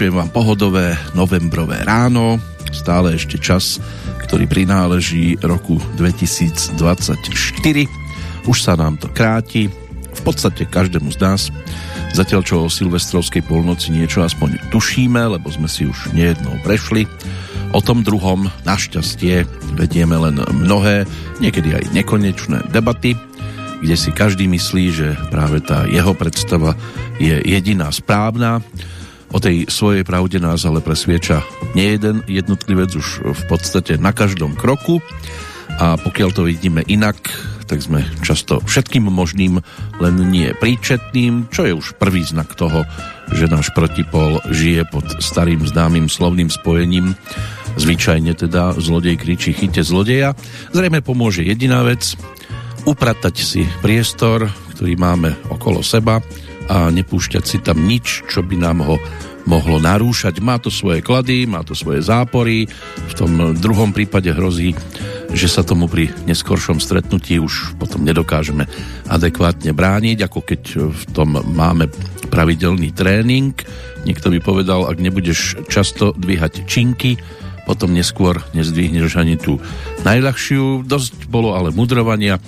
Vyšujem vám pohodové novembrové ráno, stále ešte čas, ktorý prináleží roku 2024. Už sa nám to kráti, v podstate každému z nás. Zatiaľ čo o silvestrovskej polnoci niečo aspoň tušíme, lebo sme si už nejednou prešli. O tom druhom našťastie vedieme len mnohé, niekedy aj nekonečné debaty, kde si každý myslí, že práve tá jeho predstava je jediná správna O tej svojej pravde nás ale presvieča nie jeden jednotlivec už v podstate na každom kroku a pokiaľ to vidíme inak, tak sme často všetkým možným, len nie príčetným, čo je už prvý znak toho, že náš protipol žije pod starým známym slovným spojením. Zvyčajne teda zlodej kričí chyte zlodeja. Zrejme pomôže jediná vec, upratať si priestor, ktorý máme okolo seba, a nepúšťať si tam nič, čo by nám ho mohlo narúšať. Má to svoje klady, má to svoje zápory. V tom druhom prípade hrozí, že sa tomu pri neskoršom stretnutí už potom nedokážeme adekvátne brániť, ako keď v tom máme pravidelný tréning. Niekto by povedal, ak nebudeš často dvíhať činky, potom neskôr nezdvihneš ani tú najľahšiu. Dosť bolo ale mudrovania.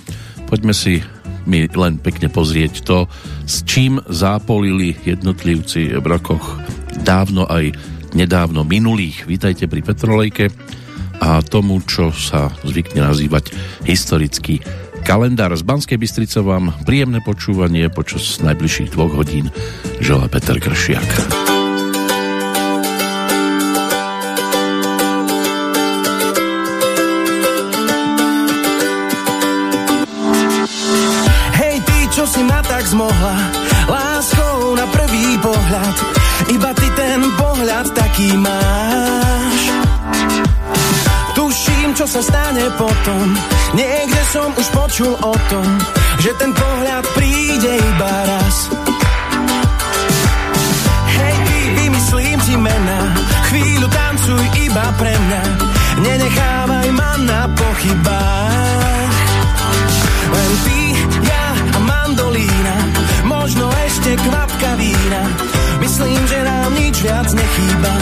Poďme si mi len pekne pozrieť to, s čím zápolili jednotlivci v rokoch dávno aj nedávno minulých. Vítajte pri Petrolejke a tomu, čo sa zvykne nazývať historický kalendár. Z Banskej Bystrice vám príjemné počúvanie počas najbližších dvoch hodín želá Peter Kršiak. Počul o tom Že ten pohľad príde iba raz Hej, ty, vymyslím ti mena Chvíľu tancuj iba pre mňa Nenechávaj ma na pochybách Len ty mandolína, možno ešte kvapka vína. Myslím, že nám nič viac nechýba.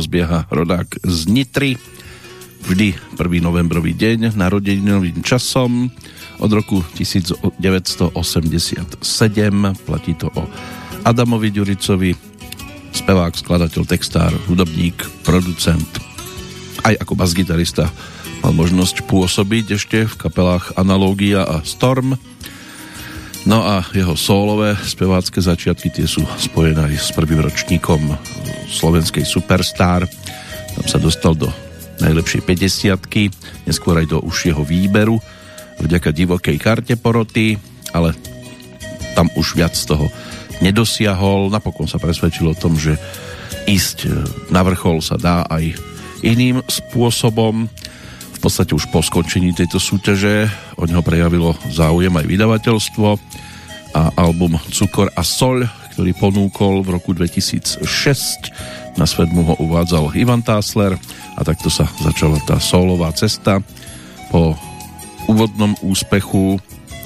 Rozbieha rodák z Nitry. Vždy 1. novembrový deň narodeninovým časom od roku 1987 platí to o Adamovi Ďuricovi spevák, skladateľ, textár, hudobník, producent aj ako basgitarista mal možnosť pôsobiť ešte v kapelách Analógia a Storm no a jeho sólové spevácké začiatky tie sú spojené aj s prvým ročníkom slovenskej Superstar tam sa dostal do najlepšej 50 neskôr aj do užšieho výberu vďaka divokej karte poroty ale tam už viac z toho nedosiahol napokon sa presvedčil o tom, že ísť na vrchol sa dá aj iným spôsobom. V podstate už po skončení tejto súťaže. O neho prejavilo záujem aj vydavateľstvo a album Cukor a sol, ktorý ponúkol v roku 2006 na svet mu ho uvádzal Ivan Tásler a takto sa začala tá solová cesta. Po úvodnom úspechu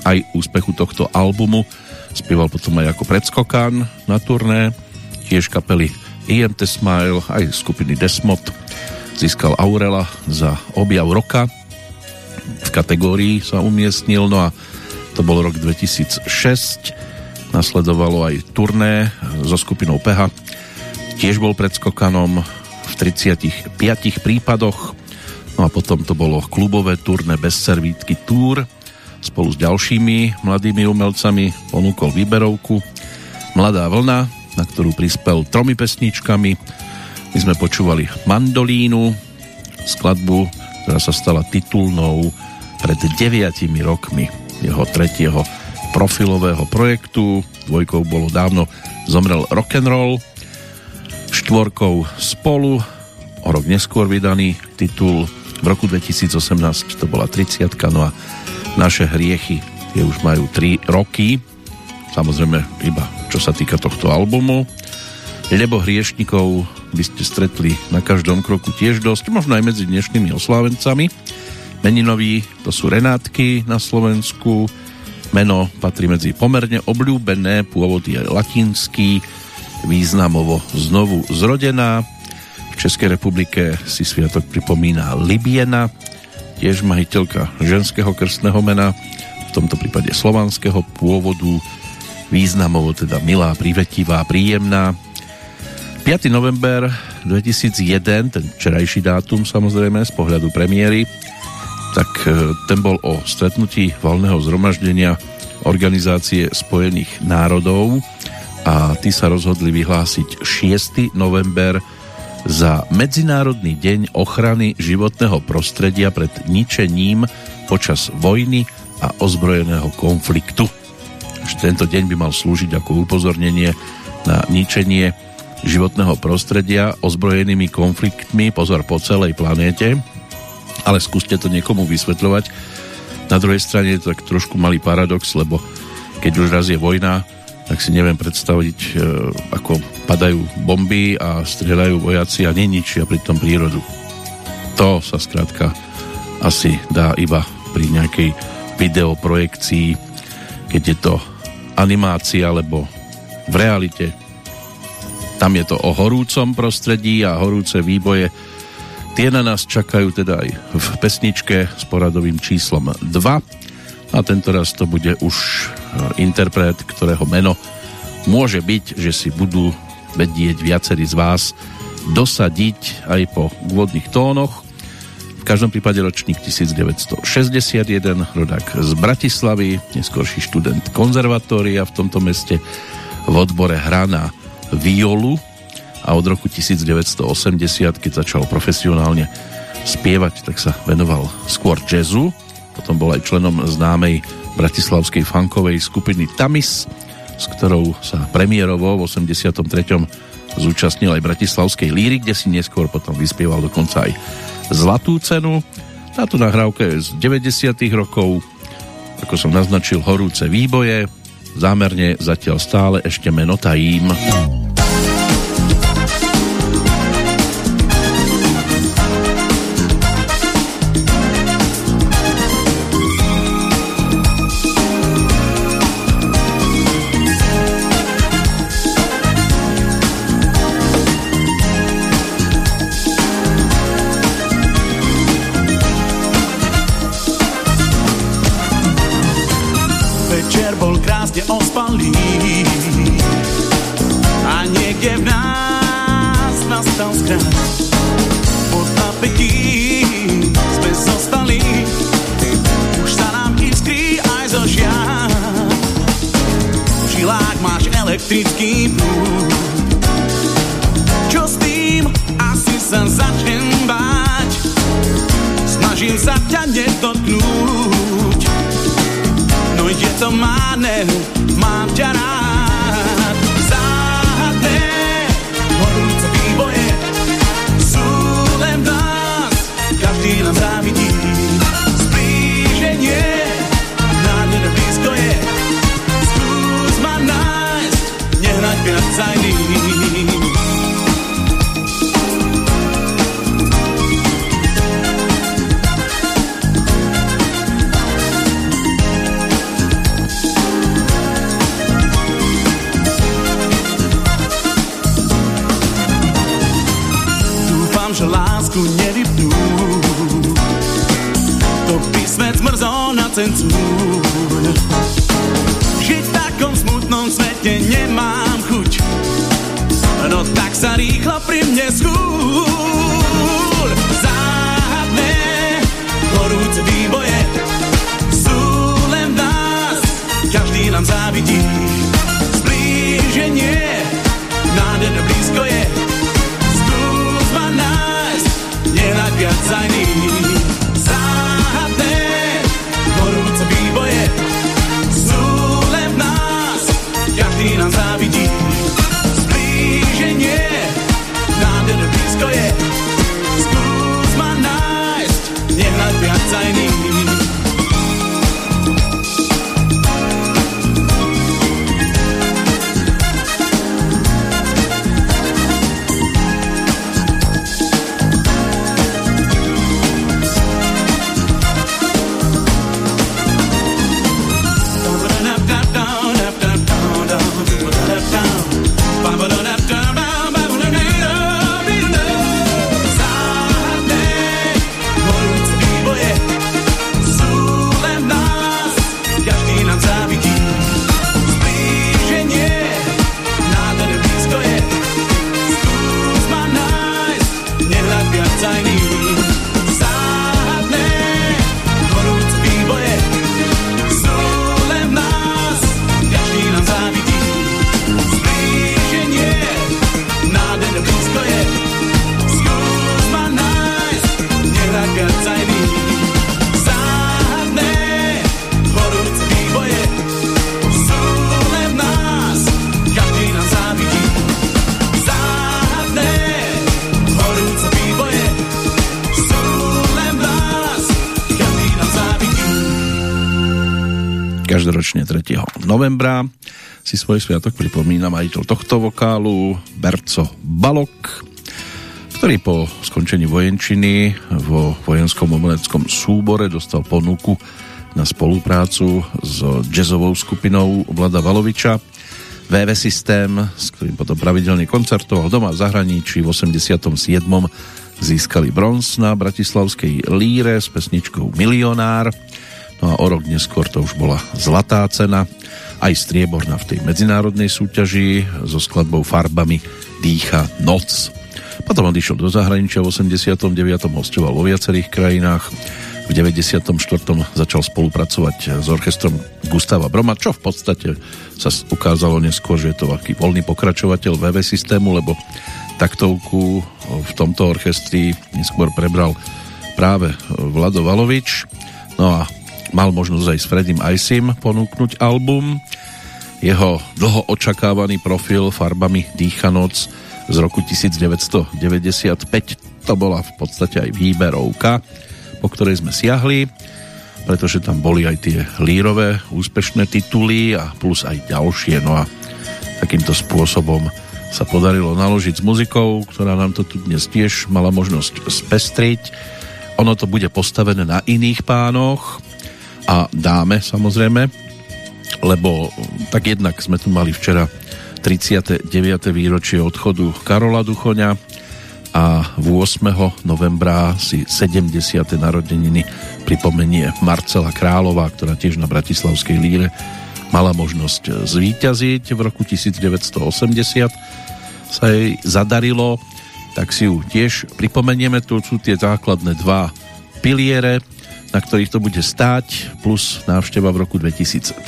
aj úspechu tohto albumu spieval potom aj ako predskokan na turné tiež kapely IMT Smile aj skupiny Desmod získal Aurela za objav roka. V kategórii sa umiestnil no a to bol rok 2006 nasledovalo aj turné so skupinou PH tiež bol pred skokanom v 35 prípadoch. No a potom to bolo klubové turné bez servítky Tour. Spolu s ďalšími mladými umelcami ponúkol výberovku Mladá vlna, na ktorú prispel tromi pesničkami my sme počúvali Mandolínu, skladbu, ktorá sa stala titulnou pred deviatimi rokmi jeho tretieho profilového projektu. Dvojkou bolo dávno Zomrel rock'n'roll, štvorkou Spolu, o rok neskôr vydaný titul. V roku 2018 to bola 30 no a naše hriechy tie už majú 3 roky. Samozrejme iba čo sa týka tohto albumu lebo hriešnikov by ste stretli na každom kroku tiež dosť, možno aj medzi dnešnými oslávencami. Meninoví to sú Renátky na Slovensku, meno patrí medzi pomerne obľúbené, pôvod je latinský, významovo znovu zrodená. V Českej republike si sviatok pripomína Libiena, tiež majiteľka ženského krstného mena, v tomto prípade slovanského pôvodu, významovo teda milá, privetivá, príjemná, 5. november 2001, ten včerajší dátum samozrejme z pohľadu premiéry, tak e, ten bol o stretnutí valného zhromaždenia Organizácie spojených národov a tí sa rozhodli vyhlásiť 6. november za Medzinárodný deň ochrany životného prostredia pred ničením počas vojny a ozbrojeného konfliktu. Tento deň by mal slúžiť ako upozornenie na ničenie životného prostredia ozbrojenými konfliktmi, pozor, po celej planéte, ale skúste to niekomu vysvetľovať. Na druhej strane je to tak trošku malý paradox, lebo keď už raz je vojna, tak si neviem predstaviť, e, ako padajú bomby a strieľajú vojaci a neničia pritom prírodu. To sa skrátka asi dá iba pri nejakej videoprojekcii, keď je to animácia, alebo v realite tam je to o horúcom prostredí a horúce výboje. Tie na nás čakajú teda aj v pesničke s poradovým číslom 2 a tento raz to bude už e, interpret, ktorého meno môže byť, že si budú vedieť viacerí z vás dosadiť aj po úvodných tónoch. V každom prípade ročník 1961, rodák z Bratislavy, neskorší študent konzervatória v tomto meste v odbore hrana violu a od roku 1980, keď začal profesionálne spievať, tak sa venoval skôr jazzu. Potom bol aj členom známej bratislavskej funkovej skupiny Tamis, s ktorou sa premiérovo v 83. zúčastnil aj bratislavskej líry, kde si neskôr potom vyspieval dokonca aj zlatú cenu. Táto nahrávka je z 90. rokov, ako som naznačil, horúce výboje, zámerne zatiaľ stále ešte meno tajím. Každoročne 3. novembra si svoj sviatok pripomína majiteľ tohto vokálu Berco Balok, ktorý po skončení vojenčiny vo vojenskom umeleckom súbore dostal ponuku na spoluprácu s jazzovou skupinou Vlada Valoviča VV Systém, s ktorým potom pravidelne koncertoval doma v zahraničí v 87. získali bronz na Bratislavskej líre s pesničkou Milionár no a o rok neskôr to už bola zlatá cena aj strieborná v tej medzinárodnej súťaži so skladbou Farbami Dýcha noc. Potom odišiel do zahraničia v 89. hostoval vo viacerých krajinách v 94. začal spolupracovať s orchestrom Gustava Broma, čo v podstate sa ukázalo neskôr, že je to aký voľný pokračovateľ VV systému, lebo taktovku v tomto orchestri neskôr prebral práve Vlado Valovič. No a mal možnosť aj s Fredim Isim ponúknuť album. Jeho dlho očakávaný profil farbami Dýcha noc z roku 1995 to bola v podstate aj výberovka, po ktorej sme siahli, pretože tam boli aj tie lírové úspešné tituly a plus aj ďalšie. No a takýmto spôsobom sa podarilo naložiť s muzikou, ktorá nám to tu dnes tiež mala možnosť spestriť. Ono to bude postavené na iných pánoch a dáme samozrejme, lebo tak jednak sme tu mali včera 39. výročie odchodu Karola Duchoňa a 8. novembra si 70. narodeniny pripomenie Marcela Králová, ktorá tiež na Bratislavskej líre mala možnosť zvíťaziť. V roku 1980 sa jej zadarilo, tak si ju tiež pripomenieme. Tu sú tie základné dva piliere, na ktorých to bude stáť, plus návšteva v roku 2013.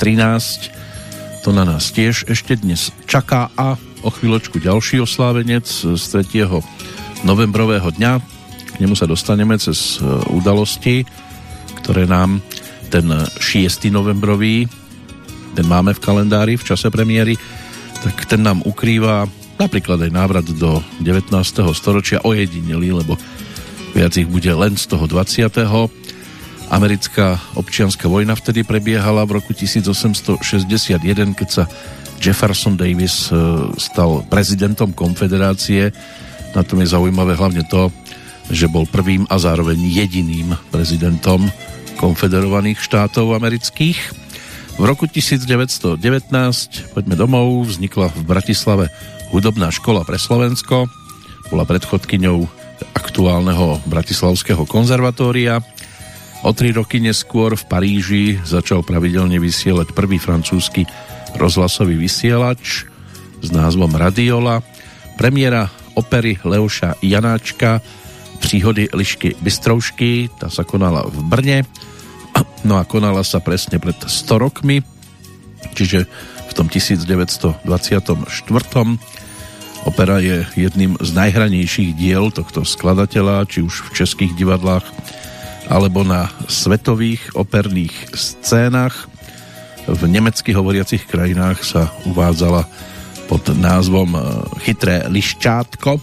To na nás tiež ešte dnes čaká a o chvíľočku ďalší oslávenec z 3. novembrového dňa. K nemu sa dostaneme cez e, udalosti, ktoré nám ten 6. novembrový ten máme v kalendári v čase premiéry, tak ten nám ukrýva napríklad aj návrat do 19. storočia ojedinelý, lebo viac ich bude len z toho 20. Americká občianská vojna vtedy prebiehala v roku 1861, keď sa Jefferson Davis e, stal prezidentom konfederácie. Na tom je zaujímavé hlavne to, že bol prvým a zároveň jediným prezidentom konfederovaných štátov amerických. V roku 1919, poďme domov, vznikla v Bratislave hudobná škola pre Slovensko. Bola predchodkyňou aktuálneho Bratislavského konzervatória. O tri roky neskôr v Paríži začal pravidelne vysielať prvý francúzsky rozhlasový vysielač s názvom Radiola. Premiéra opery Leoša Janáčka Příhody Lišky Bystroušky, tá sa konala v Brne No a konala sa presne pred 100 rokmi, čiže v tom 1924. Opera je jedným z najhranejších diel tohto skladateľa, či už v českých divadlách, alebo na svetových operných scénach. V nemecky hovoriacich krajinách sa uvádzala pod názvom e, Chytré liščátko,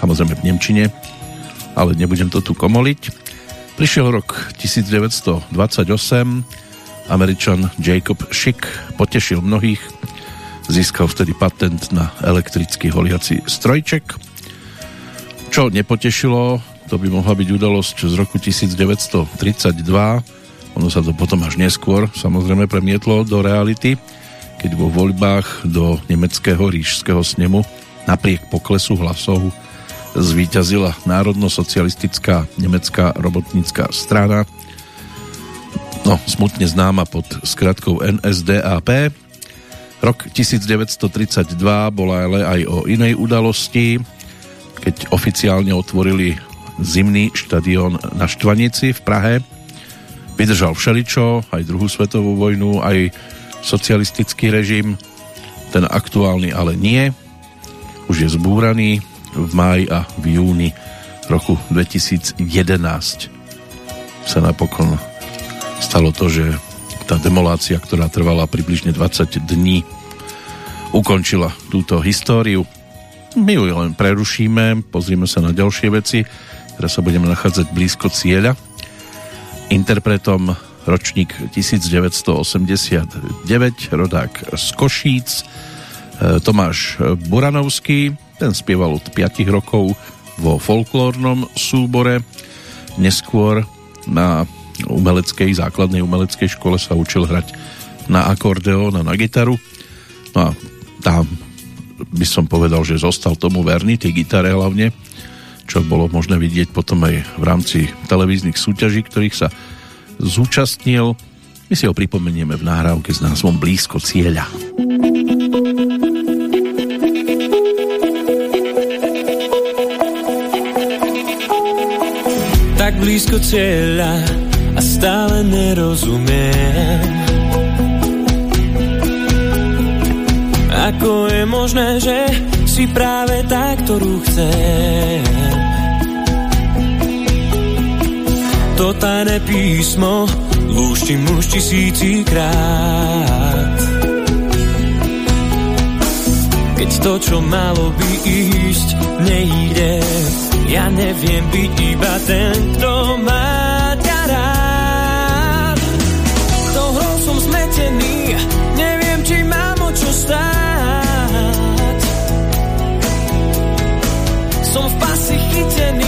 samozrejme v Nemčine, ale nebudem to tu komoliť. Prišiel rok 1928, Američan Jacob Schick potešil mnohých, získal vtedy patent na elektrický holiaci strojček. Čo nepotešilo, to by mohla byť udalosť z roku 1932, ono sa to potom až neskôr samozrejme premietlo do reality, keď vo voľbách do nemeckého ríšského snemu napriek poklesu hlasov zvíťazila národno-socialistická nemecká robotnícká strana, no, smutne známa pod skratkou NSDAP. Rok 1932 bola ale aj o inej udalosti, keď oficiálne otvorili zimný štadión na Štvanici v Prahe. Vydržal všeličo, aj druhú svetovú vojnu, aj socialistický režim, ten aktuálny ale nie. Už je zbúraný, v máji a v júni roku 2011 sa napokon stalo to, že tá demolácia, ktorá trvala približne 20 dní, ukončila túto históriu. My ju len prerušíme, pozrieme sa na ďalšie veci. Teraz sa budeme nachádzať blízko cieľa. Interpretom ročník 1989, rodák z Košíc, e, Tomáš Buranovský, ten spieval od 5 rokov vo folklórnom súbore. Neskôr na umeleckej, základnej umeleckej škole sa učil hrať na akordeón a na gitaru. No a tam by som povedal, že zostal tomu verný, tej gitare hlavne, čo bolo možné vidieť potom aj v rámci televíznych súťaží, ktorých sa zúčastnil. My si ho pripomenieme v nahrávke s názvom Blízko cieľa. tak blízko cieľa a stále nerozumiem. Ako je možné, že si práve tá, ktorú chcem? To tajné písmo lúštim už tisícikrát. Keď to, čo malo by ísť, nejde, ja neviem byť iba ten, kto má ťa rád. Tou hrou som zmetený, neviem, či mám o čo stáť. Som v pasi chytený,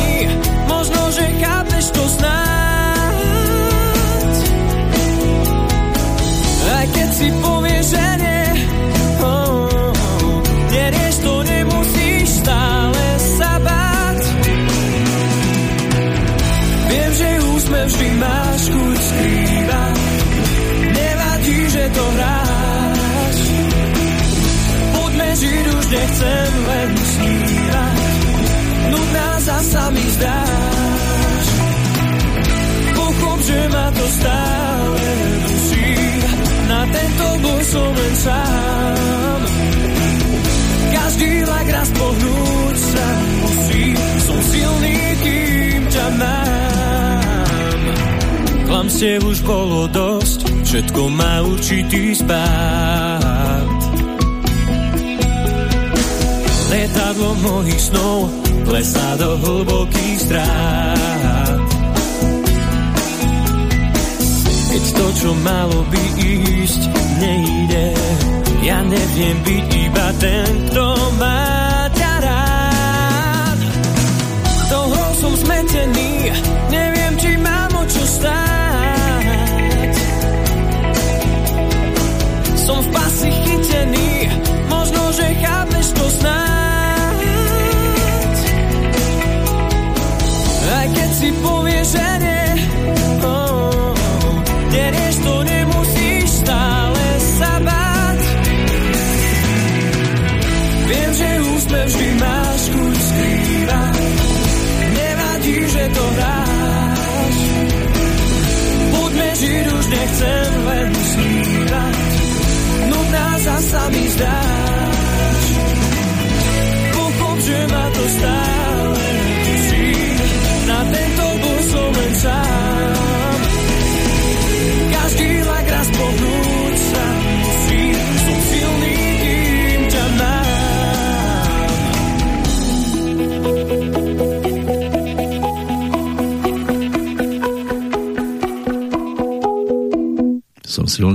zdáš. Pochop, že ma to stále dusí, na tento boj som len sám. Každý vlak raz pohnúť sa musí, som silný, kým ťa mám. Klamste už bolo dosť, všetko má určitý spát. Letadlo mojich snov klesá do hlbokých strát. Keď to, čo malo by ísť, nejde, ja neviem byť iba ten, kto má ťa rád. Toho som zmetený, neviem, či mám o čo stáť. Som v pasi chytený, možno, že chápeš Si povieš, že nie,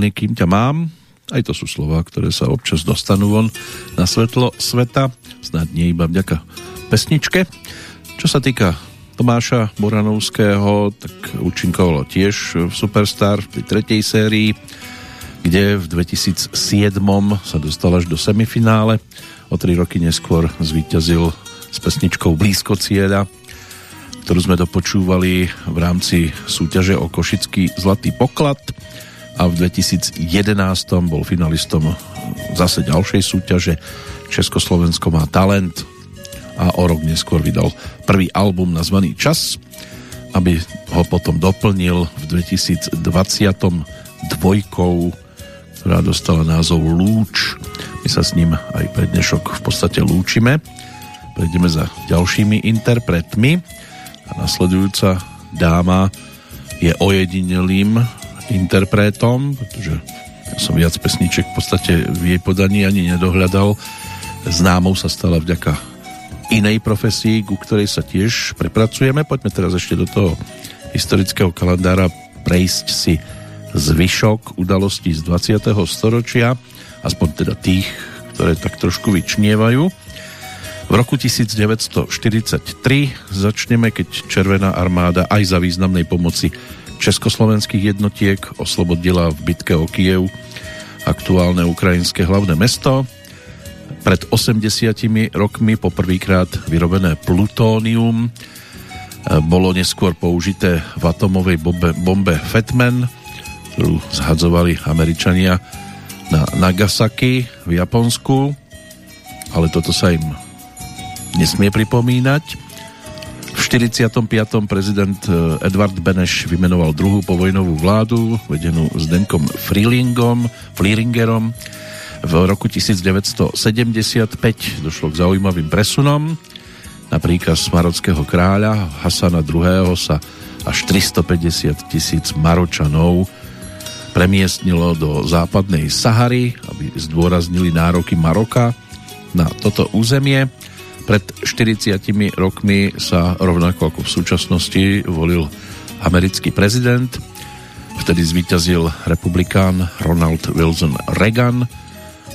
Silný, kým ťa mám. Aj to sú slova, ktoré sa občas dostanú von na svetlo sveta. Snad nie iba vďaka pesničke. Čo sa týka Tomáša Boranovského, tak účinkovalo tiež v Superstar v tej tretej sérii, kde v 2007 sa dostal až do semifinále. O tri roky neskôr zvíťazil s pesničkou Blízko cieľa, ktorú sme dopočúvali v rámci súťaže o Košický zlatý poklad a v 2011 bol finalistom zase ďalšej súťaže Československo má talent a o rok neskôr vydal prvý album nazvaný Čas, aby ho potom doplnil v 2020 dvojkou, ktorá dostala názov Lúč. My sa s ním aj pre dnešok v podstate lúčime. Prejdeme za ďalšími interpretmi a nasledujúca dáma je ojedinelým interpretom, pretože ja som viac pesniček v podstate v jej podaní ani nedohľadal. Známou sa stala vďaka inej profesii, ku ktorej sa tiež prepracujeme. Poďme teraz ešte do toho historického kalendára prejsť si zvyšok udalostí z 20. storočia, aspoň teda tých, ktoré tak trošku vyčnievajú. V roku 1943 začneme, keď Červená armáda aj za významnej pomoci československých jednotiek oslobodila v bitke o Kiev aktuálne ukrajinské hlavné mesto. Pred 80 rokmi poprvýkrát vyrobené plutónium bolo neskôr použité v atomovej bombe, bombe Fetman, ktorú zhadzovali Američania na Nagasaki v Japonsku, ale toto sa im nesmie pripomínať. V 45. prezident Edvard Beneš vymenoval druhú povojnovú vládu, vedenú Zdenkom Freelingom, Fleeringerom. V roku 1975 došlo k zaujímavým presunom. Na príkaz marockého kráľa Hasana II. sa až 350 tisíc Maročanov premiestnilo do západnej Sahary, aby zdôraznili nároky Maroka na toto územie. Pred 40 rokmi sa rovnako ako v súčasnosti volil americký prezident. Vtedy zvíťazil republikán Ronald Wilson Reagan.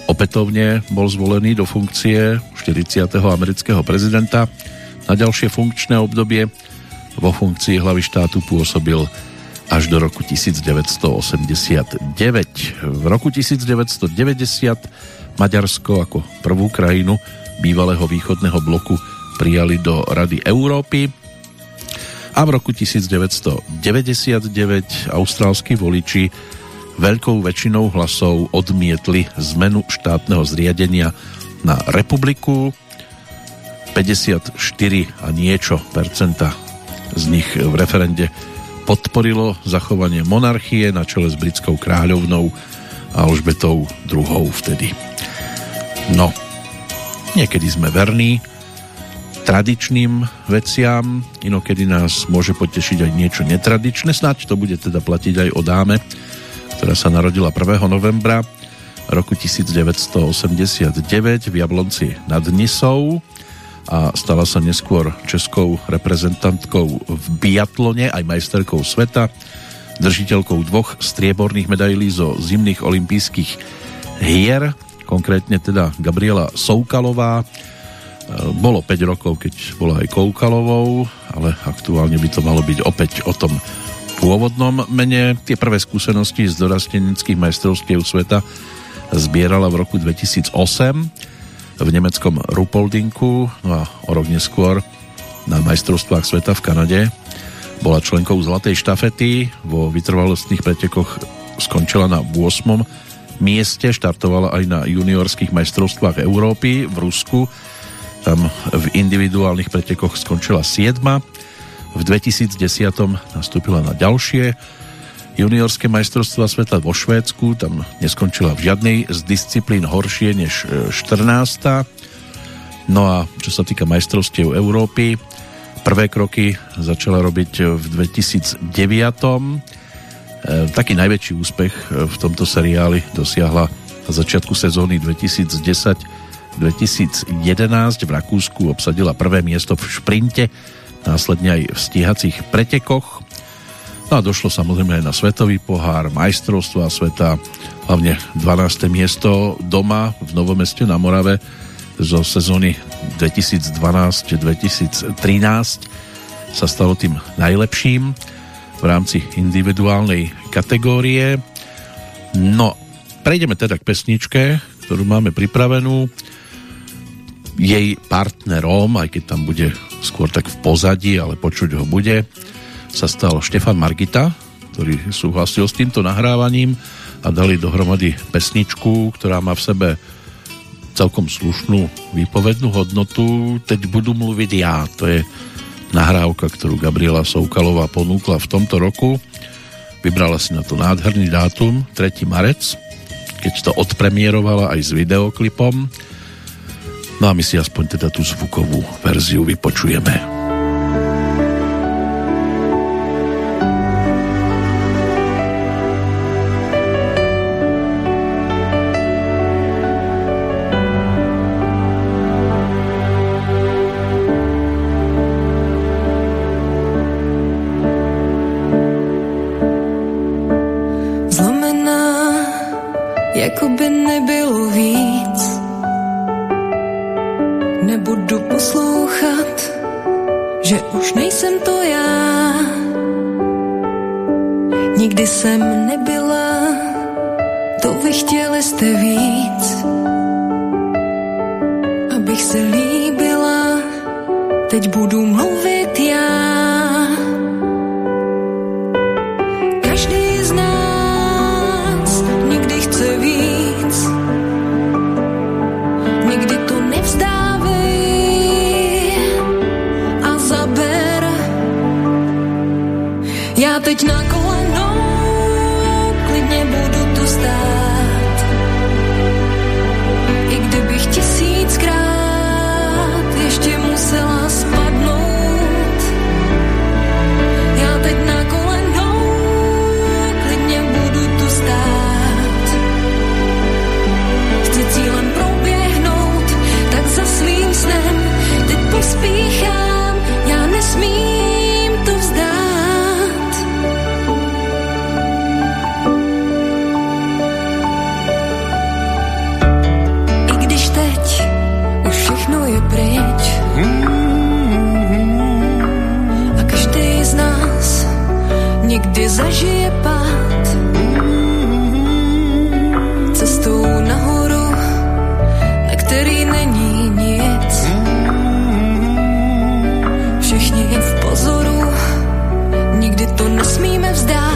Opätovne bol zvolený do funkcie 40. amerického prezidenta. Na ďalšie funkčné obdobie vo funkcii hlavy štátu pôsobil až do roku 1989. V roku 1990 Maďarsko ako prvú krajinu bývalého východného bloku prijali do Rady Európy a v roku 1999 austrálsky voliči veľkou väčšinou hlasov odmietli zmenu štátneho zriadenia na republiku. 54 a niečo percenta z nich v referende podporilo zachovanie monarchie na čele s britskou kráľovnou Alžbetou II. vtedy. No, niekedy sme verní tradičným veciam, inokedy nás môže potešiť aj niečo netradičné, snáď to bude teda platiť aj o dáme, ktorá sa narodila 1. novembra roku 1989 v Jablonci nad Nisou a stala sa neskôr českou reprezentantkou v biatlone, aj majsterkou sveta, držiteľkou dvoch strieborných medailí zo zimných olympijských hier, konkrétne teda Gabriela Soukalová. E, bolo 5 rokov, keď bola aj Koukalovou, ale aktuálne by to malo byť opäť o tom pôvodnom mene. Tie prvé skúsenosti z dorastenických majstrovstiev sveta zbierala v roku 2008 v nemeckom Rupoldinku no a o rok neskôr na majstrovstvách sveta v Kanade bola členkou Zlatej štafety vo vytrvalostných pretekoch skončila na 8. mieste, štartovala aj na juniorských majstrovstvách Európy v Rusku tam v individuálnych pretekoch skončila 7. V 2010 nastúpila na ďalšie juniorské majstrovstva sveta vo Švédsku, tam neskončila v žiadnej z disciplín horšie než 14. E, no a čo sa týka majstrovstiev Európy, prvé kroky začala robiť v 2009. E, taký najväčší úspech v tomto seriáli dosiahla na začiatku sezóny 2010-2011 v Rakúsku obsadila prvé miesto v šprinte, následne aj v stíhacích pretekoch. No a došlo samozrejme aj na svetový pohár, majstrovstva sveta, hlavne 12. miesto doma v Novomeste na Morave zo sezóny 2012-2013 sa stalo tým najlepším v rámci individuálnej kategórie. No, prejdeme teda k pesničke, ktorú máme pripravenú. Jej partnerom, aj keď tam bude skôr tak v pozadí, ale počuť ho bude, sa stal Štefan Margita, ktorý súhlasil s týmto nahrávaním a dali dohromady pesničku, ktorá má v sebe celkom slušnú výpovednú hodnotu. Teď budu mluviť ja. To je nahrávka, ktorú Gabriela Soukalová ponúkla v tomto roku. Vybrala si na to nádherný dátum, 3. marec, keď to odpremierovala aj s videoklipom. No a my si aspoň teda tú zvukovú verziu vypočujeme. время вздать.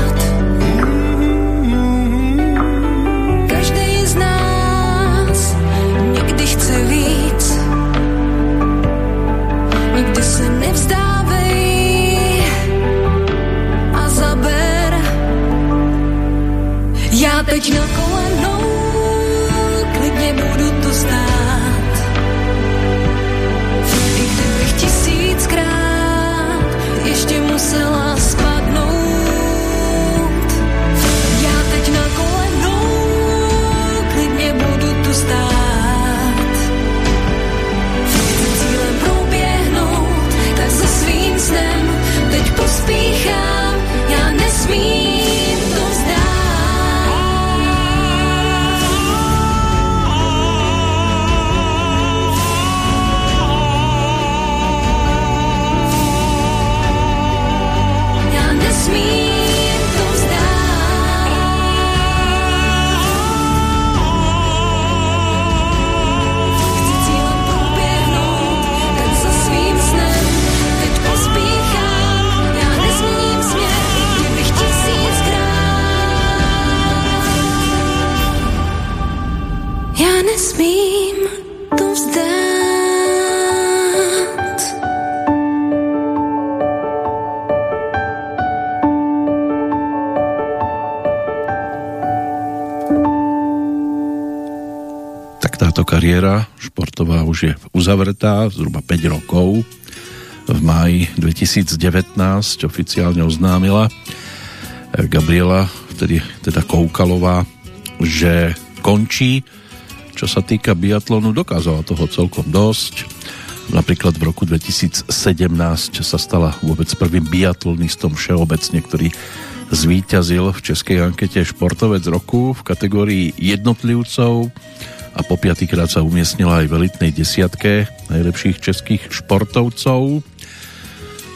Kariéra športová už je uzavretá, zhruba 5 rokov. V máji 2019 oficiálne oznámila Gabriela, vtedy teda Koukalová, že končí. Čo sa týka biatlonu, dokázala toho celkom dosť. Napríklad v roku 2017 sa stala vôbec prvým biatlonistom všeobecne, ktorý zvíťazil v českej ankete Športovec roku v kategórii jednotlivcov a po piatýkrát sa umiestnila aj v elitnej desiatke najlepších českých športovcov.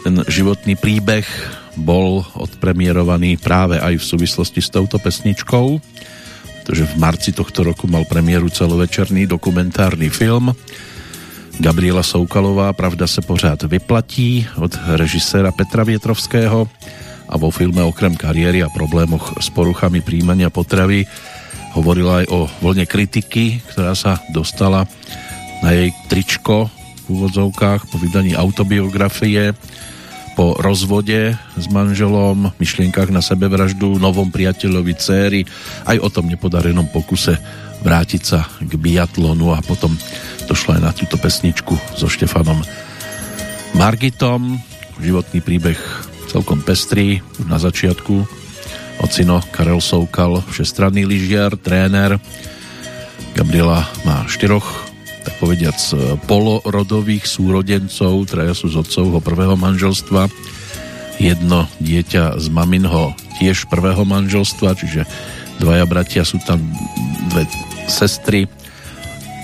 Ten životný príbeh bol odpremierovaný práve aj v súvislosti s touto pesničkou, pretože v marci tohto roku mal premiéru celovečerný dokumentárny film Gabriela Soukalová Pravda se pořád vyplatí od režiséra Petra Vietrovského a vo filme okrem kariéry a problémoch s poruchami príjmania potravy hovorila aj o vlne kritiky, ktorá sa dostala na jej tričko v úvodzovkách po vydaní autobiografie, po rozvode s manželom, myšlienkach na sebevraždu, novom priateľovi céry, aj o tom nepodarenom pokuse vrátiť sa k biatlonu a potom došla aj na túto pesničku so Štefanom Margitom. Životný príbeh celkom pestrý na začiatku Ocino Karel Soukal, všestranný lyžiar, tréner. Gabriela má štyroch, tak povediac, polorodových súrodencov, traja sú z otcovho prvého manželstva. Jedno dieťa z maminho tiež prvého manželstva, čiže dvaja bratia sú tam dve sestry.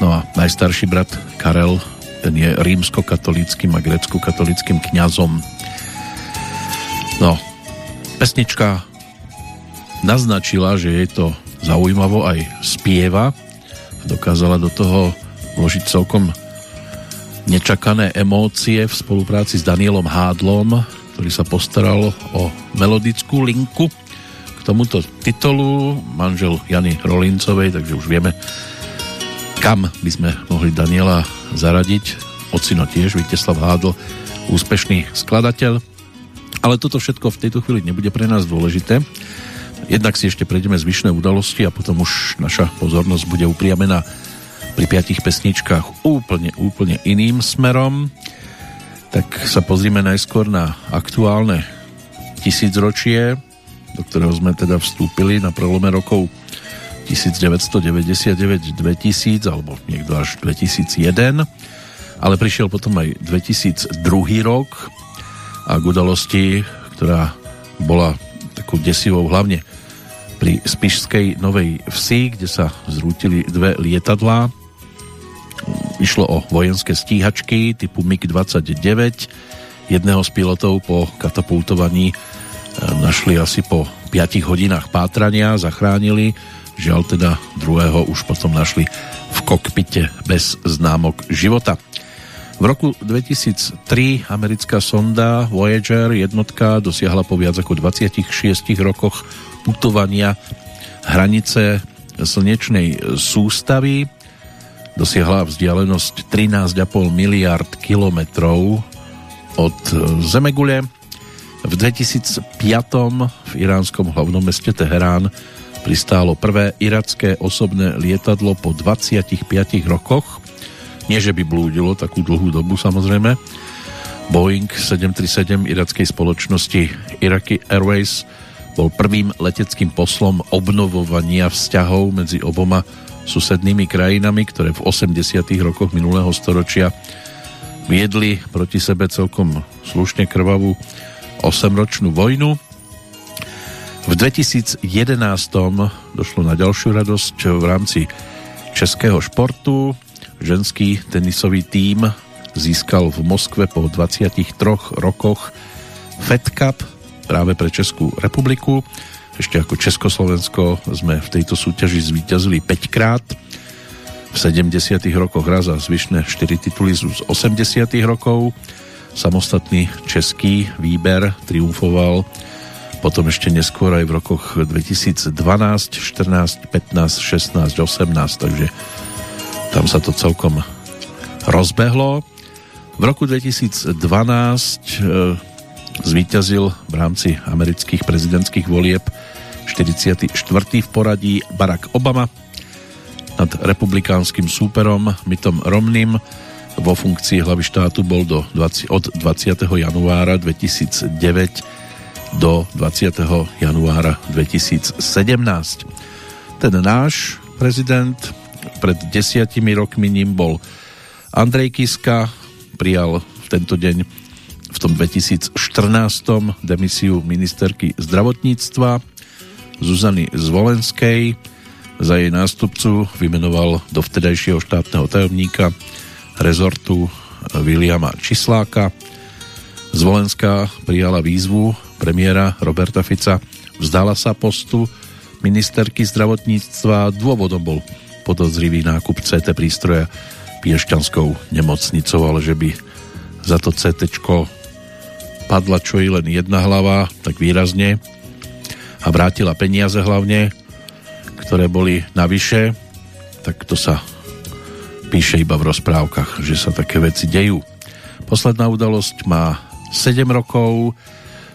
No a najstarší brat Karel, ten je rímsko-katolickým a grecko-katolickým kňazom. No, pesnička naznačila, že je to zaujímavo aj spieva. Dokázala do toho vložiť celkom nečakané emócie v spolupráci s Danielom Hádlom, ktorý sa postaral o melodickú linku k tomuto titulu, manžel Jany Rolincovej, takže už vieme, kam by sme mohli Daniela zaradiť. Ocino tiež, Viteslav Hádl, úspešný skladateľ. Ale toto všetko v tejto chvíli nebude pre nás dôležité. Jednak si ešte prejdeme zvyšné udalosti a potom už naša pozornosť bude upriamená pri piatich pesničkách úplne, úplne iným smerom. Tak sa pozrime najskôr na aktuálne tisícročie, do ktorého sme teda vstúpili na prelome rokov 1999-2000 alebo niekto až 2001 ale prišiel potom aj 2002 rok a k udalosti, ktorá bola takou desivou hlavne pri Spišskej Novej Vsi, kde sa zrútili dve lietadlá. Išlo o vojenské stíhačky typu MiG-29. Jedného z pilotov po katapultovaní e, našli asi po 5 hodinách pátrania, zachránili. Žiaľ teda druhého už potom našli v kokpite bez známok života. V roku 2003 americká sonda Voyager jednotka dosiahla po viac ako 26 rokoch putovania hranice slnečnej sústavy. Dosiahla vzdialenosť 13,5 miliard kilometrov od Zemegule. V 2005 v iránskom hlavnom meste Teherán pristálo prvé iracké osobné lietadlo po 25 rokoch. Nie, že by blúdilo takú dlhú dobu samozrejme. Boeing 737 irackej spoločnosti Iraqi Airways bol prvým leteckým poslom obnovovania vzťahov medzi oboma susednými krajinami, ktoré v 80. rokoch minulého storočia viedli proti sebe celkom slušne krvavú 8-ročnú vojnu. V 2011 došlo na ďalšiu radosť v rámci českého športu. Ženský tenisový tím získal v Moskve po 23 rokoch Fed Cup práve pre Českú republiku. Ešte ako Československo sme v tejto súťaži zvíťazili 5 krát v 70. rokoch raz a zvyšné 4 tituly z 80. rokov. Samostatný český výber triumfoval potom ešte neskôr aj v rokoch 2012, 14, 15, 16, 18, takže tam sa to celkom rozbehlo. V roku 2012 e, zvíťazil v rámci amerických prezidentských volieb 44. v poradí Barack Obama nad republikánskym súperom Mittom Romnym vo funkcii hlavy štátu bol do 20, od 20. januára 2009 do 20. januára 2017. Ten náš prezident pred desiatimi rokmi ním bol Andrej Kiska, prijal v tento deň v tom 2014 demisiu ministerky zdravotníctva Zuzany Zvolenskej za jej nástupcu vymenoval do vtedajšieho štátneho tajomníka rezortu Williama Čisláka. Zvolenská prijala výzvu premiéra Roberta Fica, vzdala sa postu ministerky zdravotníctva. Dôvodom bol podozrivý nákup CT prístroja Piešťanskou nemocnicou, ale že by za to CT padla čo i len jedna hlava, tak výrazne a vrátila peniaze hlavne ktoré boli navyše, tak to sa píše iba v rozprávkach, že sa také veci dejú. Posledná udalosť má 7 rokov,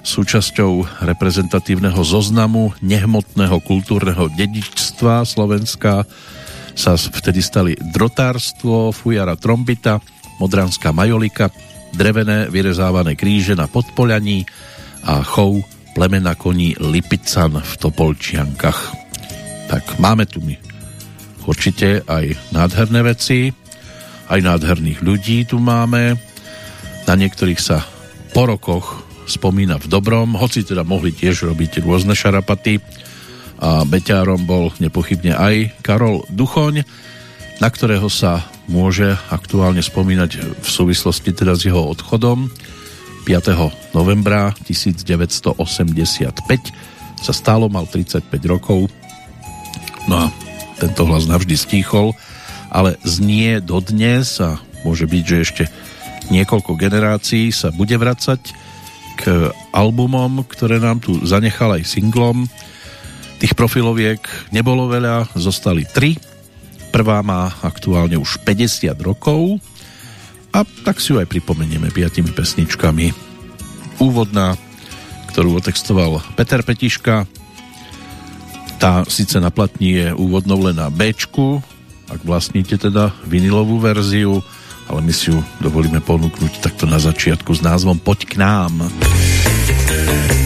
súčasťou reprezentatívneho zoznamu nehmotného kultúrneho dedičstva Slovenska sa vtedy stali drotárstvo, fujara trombita, modránska majolika, drevené vyrezávané kríže na podpolaní a chov plemena koní Lipican v Topolčiankach tak máme tu my určite aj nádherné veci, aj nádherných ľudí tu máme. Na niektorých sa po rokoch spomína v dobrom, hoci teda mohli tiež robiť rôzne šarapaty a beťárom bol nepochybne aj Karol Duchoň, na ktorého sa môže aktuálne spomínať v súvislosti teda s jeho odchodom 5. novembra 1985 sa stálo, mal 35 rokov No a tento hlas navždy stíchol, ale znie dodnes a môže byť, že ešte niekoľko generácií sa bude vracať k albumom, ktoré nám tu zanechal aj singlom. Tých profiloviek nebolo veľa, zostali tri. Prvá má aktuálne už 50 rokov a tak si ju aj pripomenieme piatimi pesničkami. Úvodná, ktorú otextoval Peter Petiška, tá síce na platni je úvodnou len na B, ak vlastníte teda vinilovú verziu, ale my si ju dovolíme ponúknuť takto na začiatku s názvom Poď k nám. Poď k nám.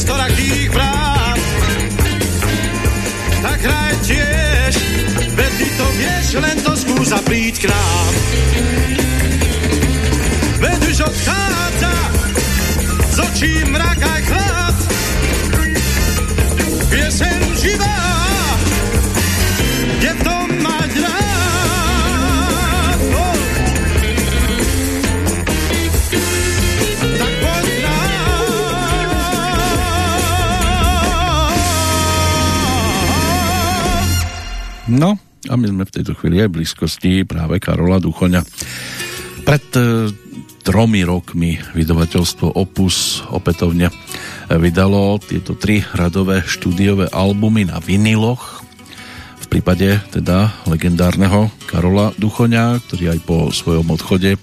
Kľúč od storakých brát. Tak hraj tiež, veď ty to vieš, len to skúsa príď k nám. Veď už odchádza, z očí mrak aj chlad. Pieseň a my sme v tejto chvíli aj blízkosti práve Karola Duchoňa. Pred e, tromi rokmi vydavateľstvo Opus opätovne vydalo tieto tri radové štúdiové albumy na viniloch. V prípade teda legendárneho Karola Duchoňa, ktorý aj po svojom odchode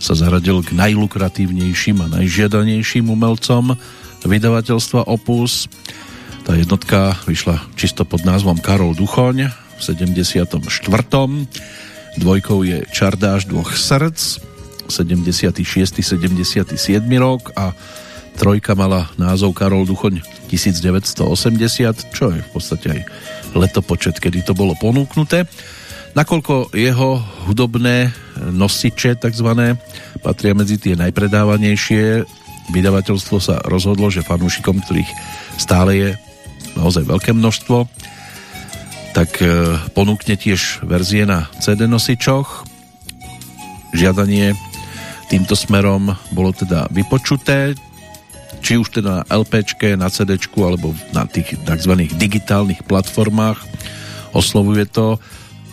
sa zaradil k najlukratívnejším a najžiadanejším umelcom vydavateľstva Opus. Tá jednotka vyšla čisto pod názvom Karol Duchoň v 74. Dvojkou je Čardáš dvoch srdc 76. 77. rok a trojka mala názov Karol Duchoň 1980, čo je v podstate aj letopočet, kedy to bolo ponúknuté. Nakoľko jeho hudobné nosiče takzvané patria medzi tie najpredávanejšie, vydavateľstvo sa rozhodlo, že fanúšikom, ktorých stále je naozaj veľké množstvo, tak e, ponúkne tiež verzie na CD nosičoch. Žiadanie týmto smerom bolo teda vypočuté, či už teda na LPčke, na CDčku alebo na tých tzv. digitálnych platformách. Oslovuje to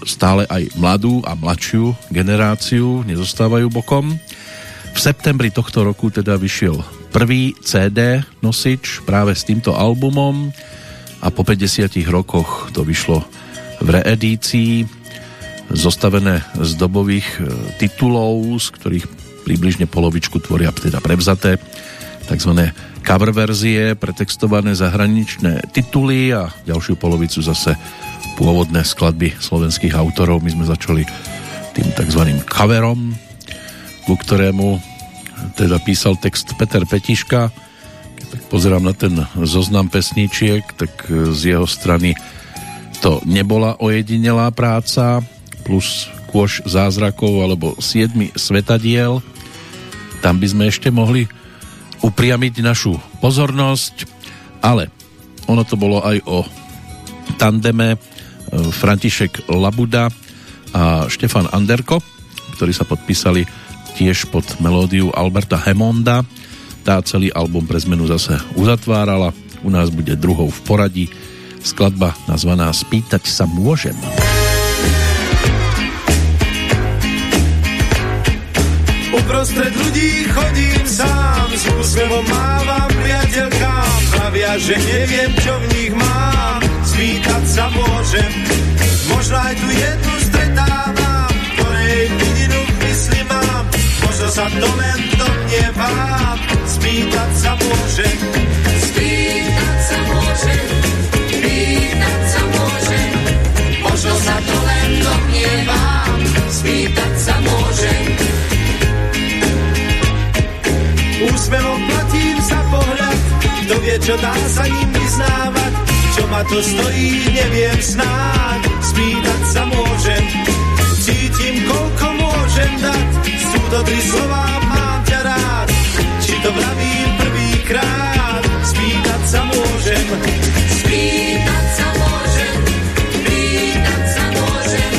stále aj mladú a mladšiu generáciu, nezostávajú bokom. V septembri tohto roku teda vyšiel prvý CD nosič práve s týmto albumom a po 50 rokoch to vyšlo v reedícii zostavené z dobových e, titulov, z ktorých približne polovičku tvoria teda prevzaté tzv. cover verzie, pretextované zahraničné tituly a ďalšiu polovicu zase pôvodné skladby slovenských autorov. My sme začali tým tzv. coverom, ku ktorému teda písal text Peter Petiška. Tak pozerám na ten zoznam pesničiek, tak z jeho strany to nebola ojedinelá práca, plus kôž zázrakov alebo siedmi svetadiel. Tam by sme ešte mohli upriamiť našu pozornosť, ale ono to bolo aj o tandeme e, František Labuda a Štefan Anderko, ktorí sa podpísali tiež pod melódiu Alberta Hemonda. Tá celý album pre zmenu zase uzatvárala. U nás bude druhou v poradí skladba nazvaná Spýtať sa môžem. Uprostred ľudí chodím sám, s úsmevom mávam priateľkám. Pravia, že neviem, čo v nich mám, spýtať sa môžem. Možno aj tu jednu stretávam, ktorej vidinu v mysli mám. Možno sa to len domnievam, spýtať sa môžem. Spýtať sa môžem, spýtať sa môžem. Možno sa to len domnievam, spýtať sa môžem. Úsmevom platím sa pohľad, kto vie, čo dá sa ním vyznávať. Čo ma to stojí, neviem snáď, spýtať sa môžem. Cítim, koľko môžem dať, sú to tri slová, mám ťa rád. Vravím prvýkrát, spýtať sa môžem. Spýtať sa môžem, spýtať sa môžem.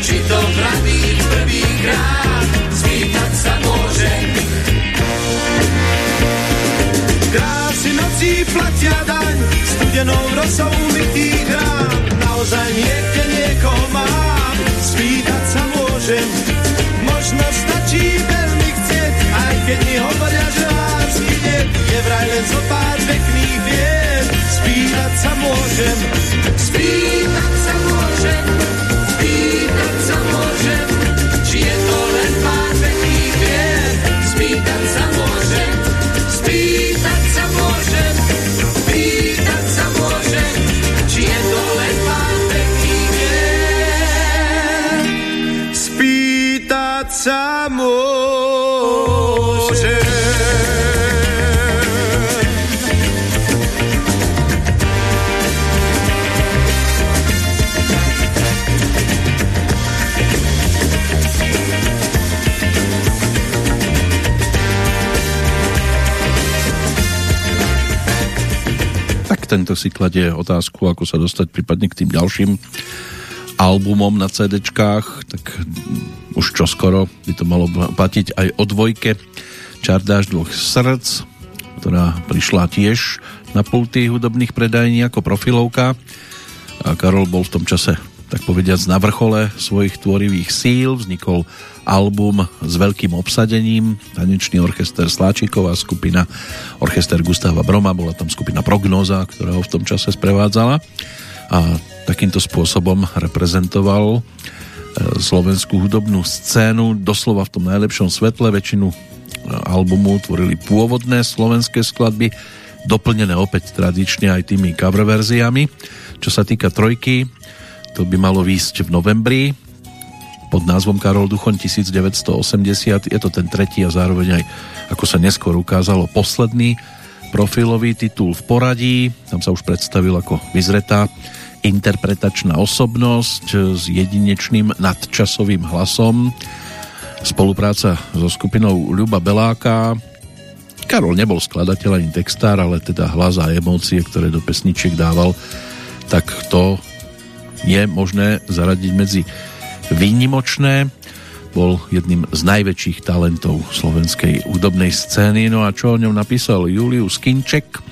Či to vravím prvýkrát, spýtať sa môžem. Krásy nocí platia daň, studenou rosou mytých rán. Naozaj niekde niekoho mám, spýtať sa môžem. Je vraj len zo pár pekných vied. Spýtať sa môžem, Spýtať sa môžem, tak tento si kladie otázku, ako sa dostať prípadne k tým ďalším albumom na cd tak už čoskoro by to malo platiť aj o dvojke. Čardáš dvoch srdc, ktorá prišla tiež na pulty hudobných predajní ako profilovka. A Karol bol v tom čase tak povediac na vrchole svojich tvorivých síl. Vznikol album s veľkým obsadením. Tanečný orchester Sláčiková skupina orchester Gustava Broma bola tam skupina Prognoza, ktorá ho v tom čase sprevádzala. A takýmto spôsobom reprezentoval e, slovenskú hudobnú scénu. Doslova v tom najlepšom svetle väčšinu e, albumu tvorili pôvodné slovenské skladby doplnené opäť tradične aj tými cover verziami. Čo sa týka trojky to by malo výjsť v novembri pod názvom Karol Duchoň 1980. Je to ten tretí a zároveň aj, ako sa neskôr ukázalo, posledný profilový titul v poradí. Tam sa už predstavil ako vyzretá interpretačná osobnosť s jedinečným nadčasovým hlasom. Spolupráca so skupinou Ľuba Beláka. Karol nebol skladateľ ani textár, ale teda hlas a emócie, ktoré do pesničiek dával, tak to je možné zaradiť medzi výnimočné. Bol jedným z najväčších talentov slovenskej údobnej scény. No a čo o ňom napísal Julius Kinček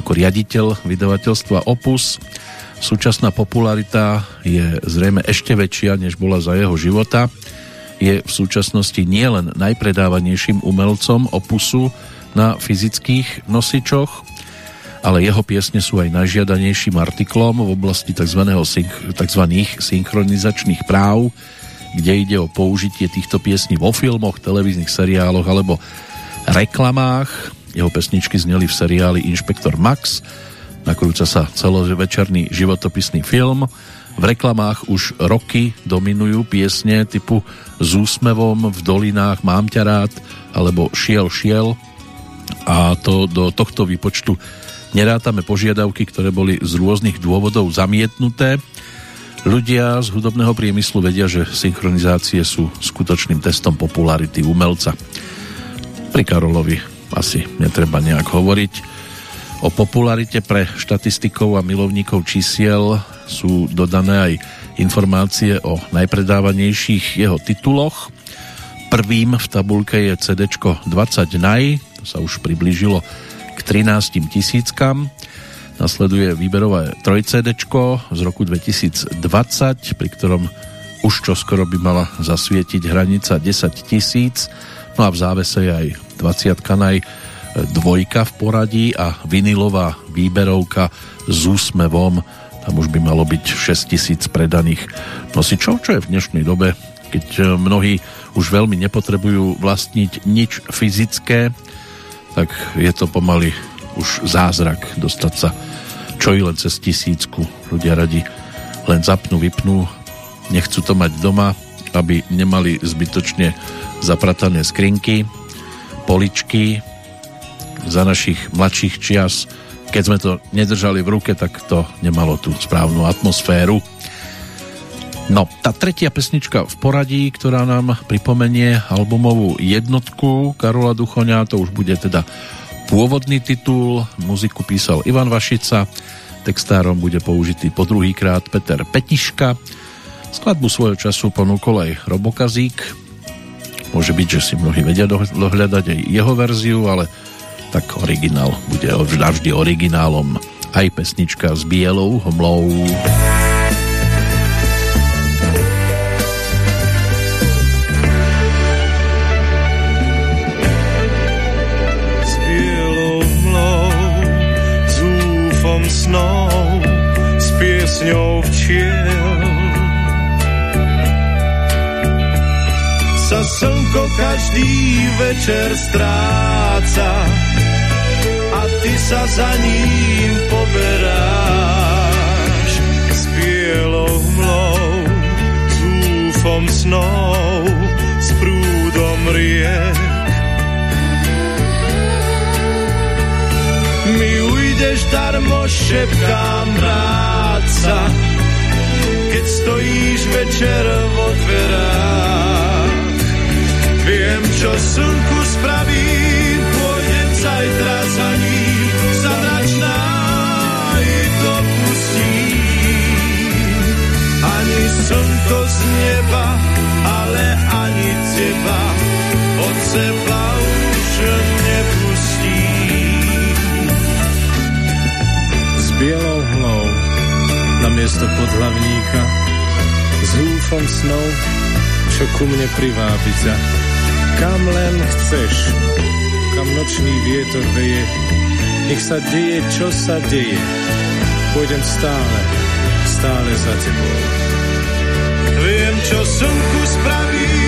ako riaditeľ vydavateľstva Opus. Súčasná popularita je zrejme ešte väčšia, než bola za jeho života. Je v súčasnosti nielen najpredávanejším umelcom Opusu na fyzických nosičoch, ale jeho piesne sú aj najžiadanejším artiklom v oblasti tzv. tzv. synchronizačných práv, kde ide o použitie týchto piesní vo filmoch, televíznych seriáloch alebo reklamách. Jeho pesničky zneli v seriáli Inšpektor Max, nakrúca sa celovečerný životopisný film. V reklamách už roky dominujú piesne typu S úsmevom v dolinách Mám ťa rád alebo Šiel šiel a to do tohto výpočtu Nerátame požiadavky, ktoré boli z rôznych dôvodov zamietnuté. Ľudia z hudobného priemyslu vedia, že synchronizácie sú skutočným testom popularity umelca. Pri Karolovi asi netreba nejak hovoriť. O popularite pre štatistikov a milovníkov čísiel sú dodané aj informácie o najpredávanejších jeho tituloch. Prvým v tabulke je CD 20 Naj, to sa už priblížilo k 13 tisíckam. Nasleduje výberové 3 CD z roku 2020, pri ktorom už čoskoro by mala zasvietiť hranica 10 tisíc. No a v závese je aj 20 naj dvojka v poradí a vinilová výberovka s úsmevom. Tam už by malo byť 6 tisíc predaných nosičov, čo je v dnešnej dobe, keď mnohí už veľmi nepotrebujú vlastniť nič fyzické, tak je to pomaly už zázrak dostať sa čo i len cez tisícku. Ľudia radi len zapnú, vypnú, nechcú to mať doma, aby nemali zbytočne zapratané skrinky, poličky za našich mladších čias. Keď sme to nedržali v ruke, tak to nemalo tú správnu atmosféru. No, tá tretia pesnička v poradí, ktorá nám pripomenie albumovú jednotku Karola Duchoňa, to už bude teda pôvodný titul, muziku písal Ivan Vašica, textárom bude použitý po druhýkrát Peter Petiška, skladbu svojho času ponúkol aj Robokazík, môže byť, že si mnohí vedia dohľadať aj jeho verziu, ale tak originál bude vždy originálom. Aj pesnička s bielou homlou. snou, Sa slnko každý večer stráca. A ty sa za ním poberáš. S bielou mlou, zúfom snou, s prúdom riek. Budeš darmo, šepkám vráca, keď stojíš večer vo dverách čo slnku spravím, pôjdem zajtra za ní, za mračná i dopustí. Ani slnko z neba, ale ani teba, od seba už nepustí. S bielou hnou na miesto pod hlavníka, s húfom snou, čo ku mne privábi ťa kam len chceš, kam nočný vietor veje, nech sa deje, čo sa deje. Pôjdem stále, stále za tebou. Viem, čo slnku spravím,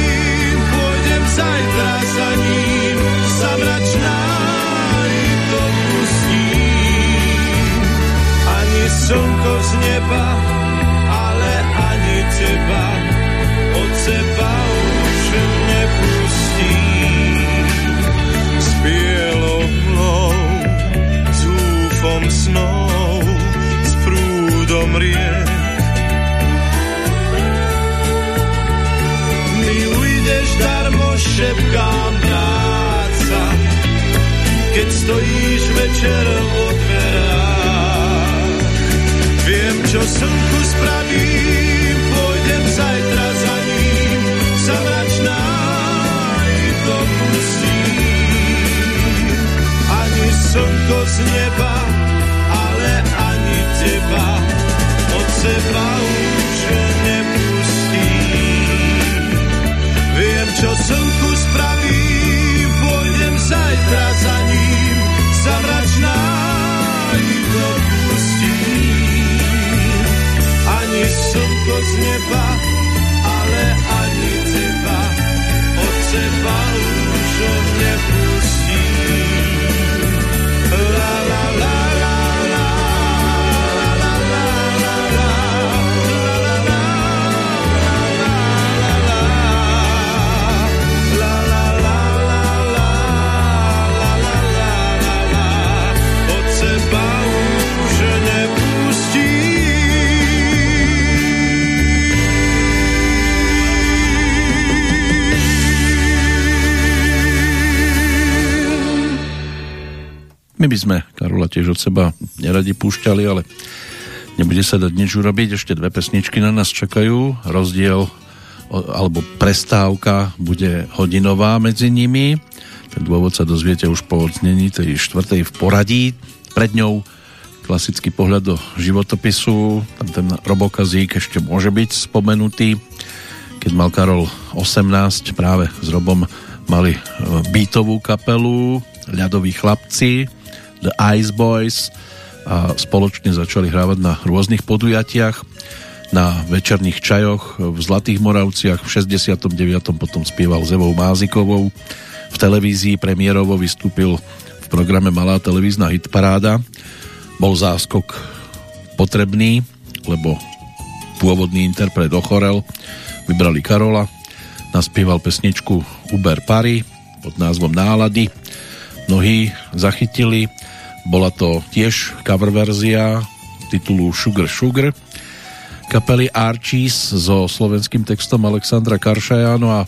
seba neradi púšťali, ale nebude sa dať nič urobiť. Ešte dve pesničky na nás čakajú. Rozdiel alebo prestávka bude hodinová medzi nimi. Ten dôvod sa dozviete už po odznení tej štvrtej v poradí. Pred ňou klasický pohľad do životopisu. Tam ten Robokazík ešte môže byť spomenutý. Keď mal Karol 18, práve s Robom mali e, beatovú kapelu Ľadoví chlapci, The Ice Boys a spoločne začali hrávať na rôznych podujatiach na večerných čajoch v Zlatých Moravciach v 69. potom spieval s Evou Mázikovou. V televízii premiérovo vystúpil v programe Malá televízna hitparáda. Bol záskok potrebný lebo pôvodný interpret ochorel. Vybrali Karola naspieval pesničku Uber Pary pod názvom Nálady. Mnohí zachytili bola to tiež cover verzia titulu Sugar Sugar kapely Archies so slovenským textom Alexandra Karšaja a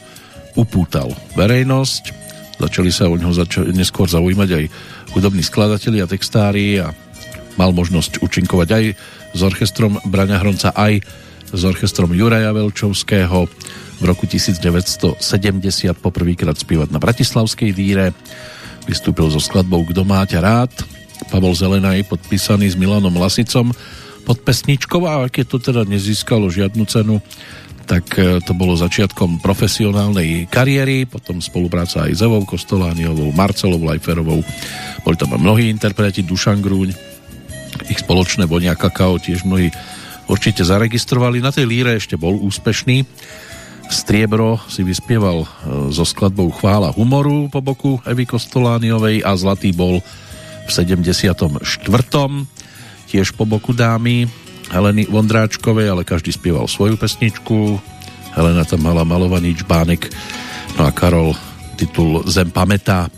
upútal verejnosť. Začali sa o ňo zač- neskôr zaujímať aj hudobní skladatelia a textári a mal možnosť účinkovať aj s orchestrom Braňa Hronca aj s orchestrom Juraja Velčovského. V roku 1970 poprvýkrát spievať na Bratislavskej díre vystúpil so skladbou Kdo má ťa rád Pavol Zelenaj podpísaný s Milanom Lasicom pod pesničkou a keď to teda nezískalo žiadnu cenu tak e, to bolo začiatkom profesionálnej kariéry, potom spolupráca aj s Evou Kostolániovou, Marcelou Lajferovou, boli tam mnohí interpreti, Dušan Grúň, ich spoločné vonia kakao tiež mnohí určite zaregistrovali. Na tej líre ešte bol úspešný. Striebro si vyspieval e, so skladbou Chvála humoru po boku Evy Kostolániovej a Zlatý bol v 74. tiež po boku dámy Heleny Vondráčkovej, ale každý spieval svoju pesničku. Helena tam mala malovaný čbánek, no a Karol titul Zem pamätá.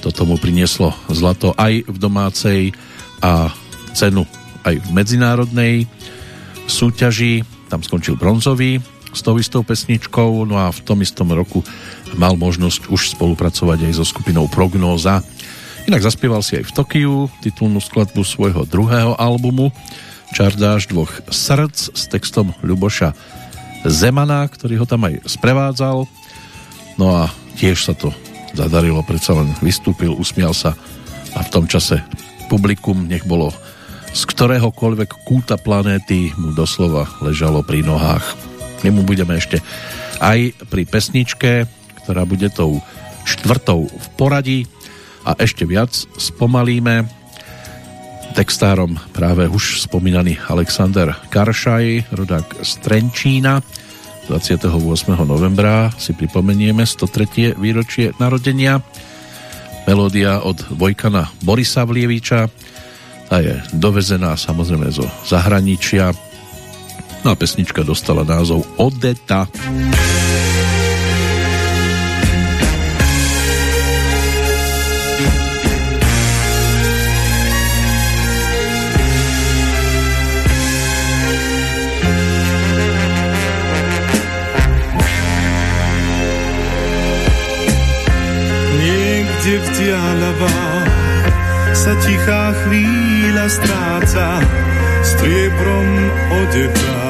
Toto mu prinieslo zlato aj v domácej a cenu aj v medzinárodnej súťaži. Tam skončil bronzový s tou istou pesničkou, no a v tom istom roku mal možnosť už spolupracovať aj so skupinou Prognóza. Inak zaspieval si aj v Tokiu titulnú skladbu svojho druhého albumu Čardáš dvoch srdc s textom Ľuboša Zemana, ktorý ho tam aj sprevádzal. No a tiež sa to zadarilo, predsa len vystúpil, usmial sa a v tom čase publikum nech bolo z ktoréhokoľvek kúta planéty mu doslova ležalo pri nohách. My mu budeme ešte aj pri pesničke, ktorá bude tou štvrtou v poradí a ešte viac spomalíme textárom práve už spomínaný Alexander Karšaj, rodák z Trenčína. 28. novembra si pripomenieme 103. výročie narodenia. Melódia od Vojkana Borisa Vlieviča. Tá je dovezená samozrejme zo zahraničia. No a pesnička dostala názov Odeta. Odeta. Vzdialava sa tichá chvíľa stráca striebrom odebá.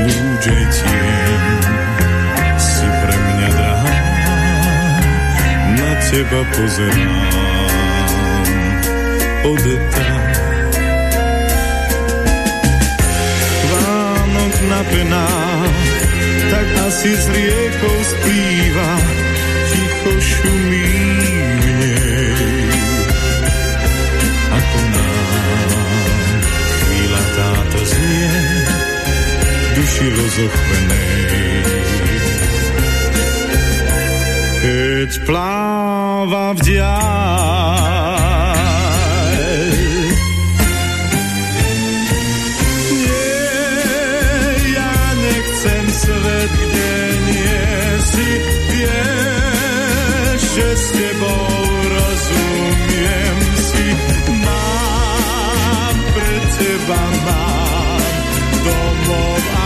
Lúčej tieň si pre mňa drahá, na teba pozerám, odeta. Vánok na penách, tak asi s riekou splýva, ticho šumí nej. Ako nám chvíľa táto znie duši rozochvenej. Keď pláva v diaľ že s tebou rozumiem si. Mám pre teba, mám domov a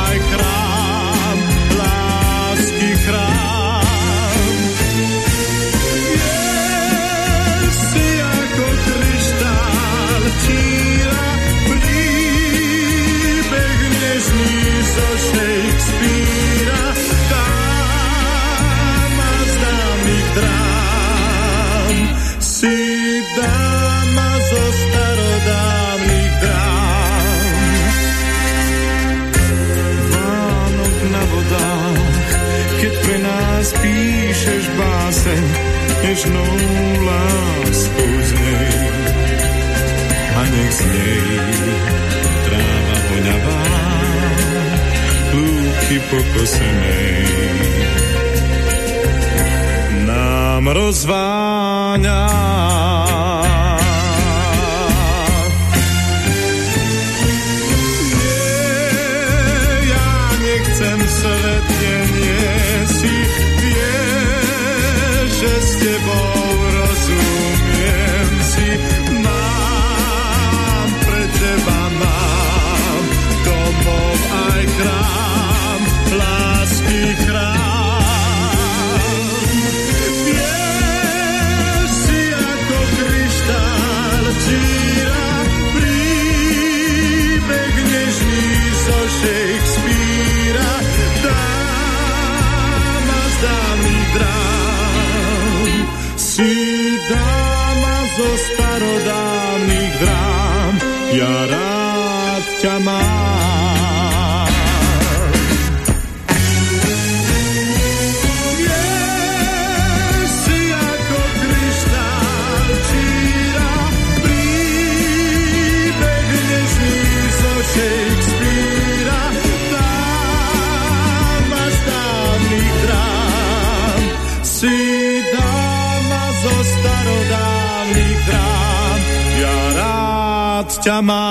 nežnou láskou z nej. A nech z nej tráva voňavá lúky pokosenej nám rozváňa ťa má.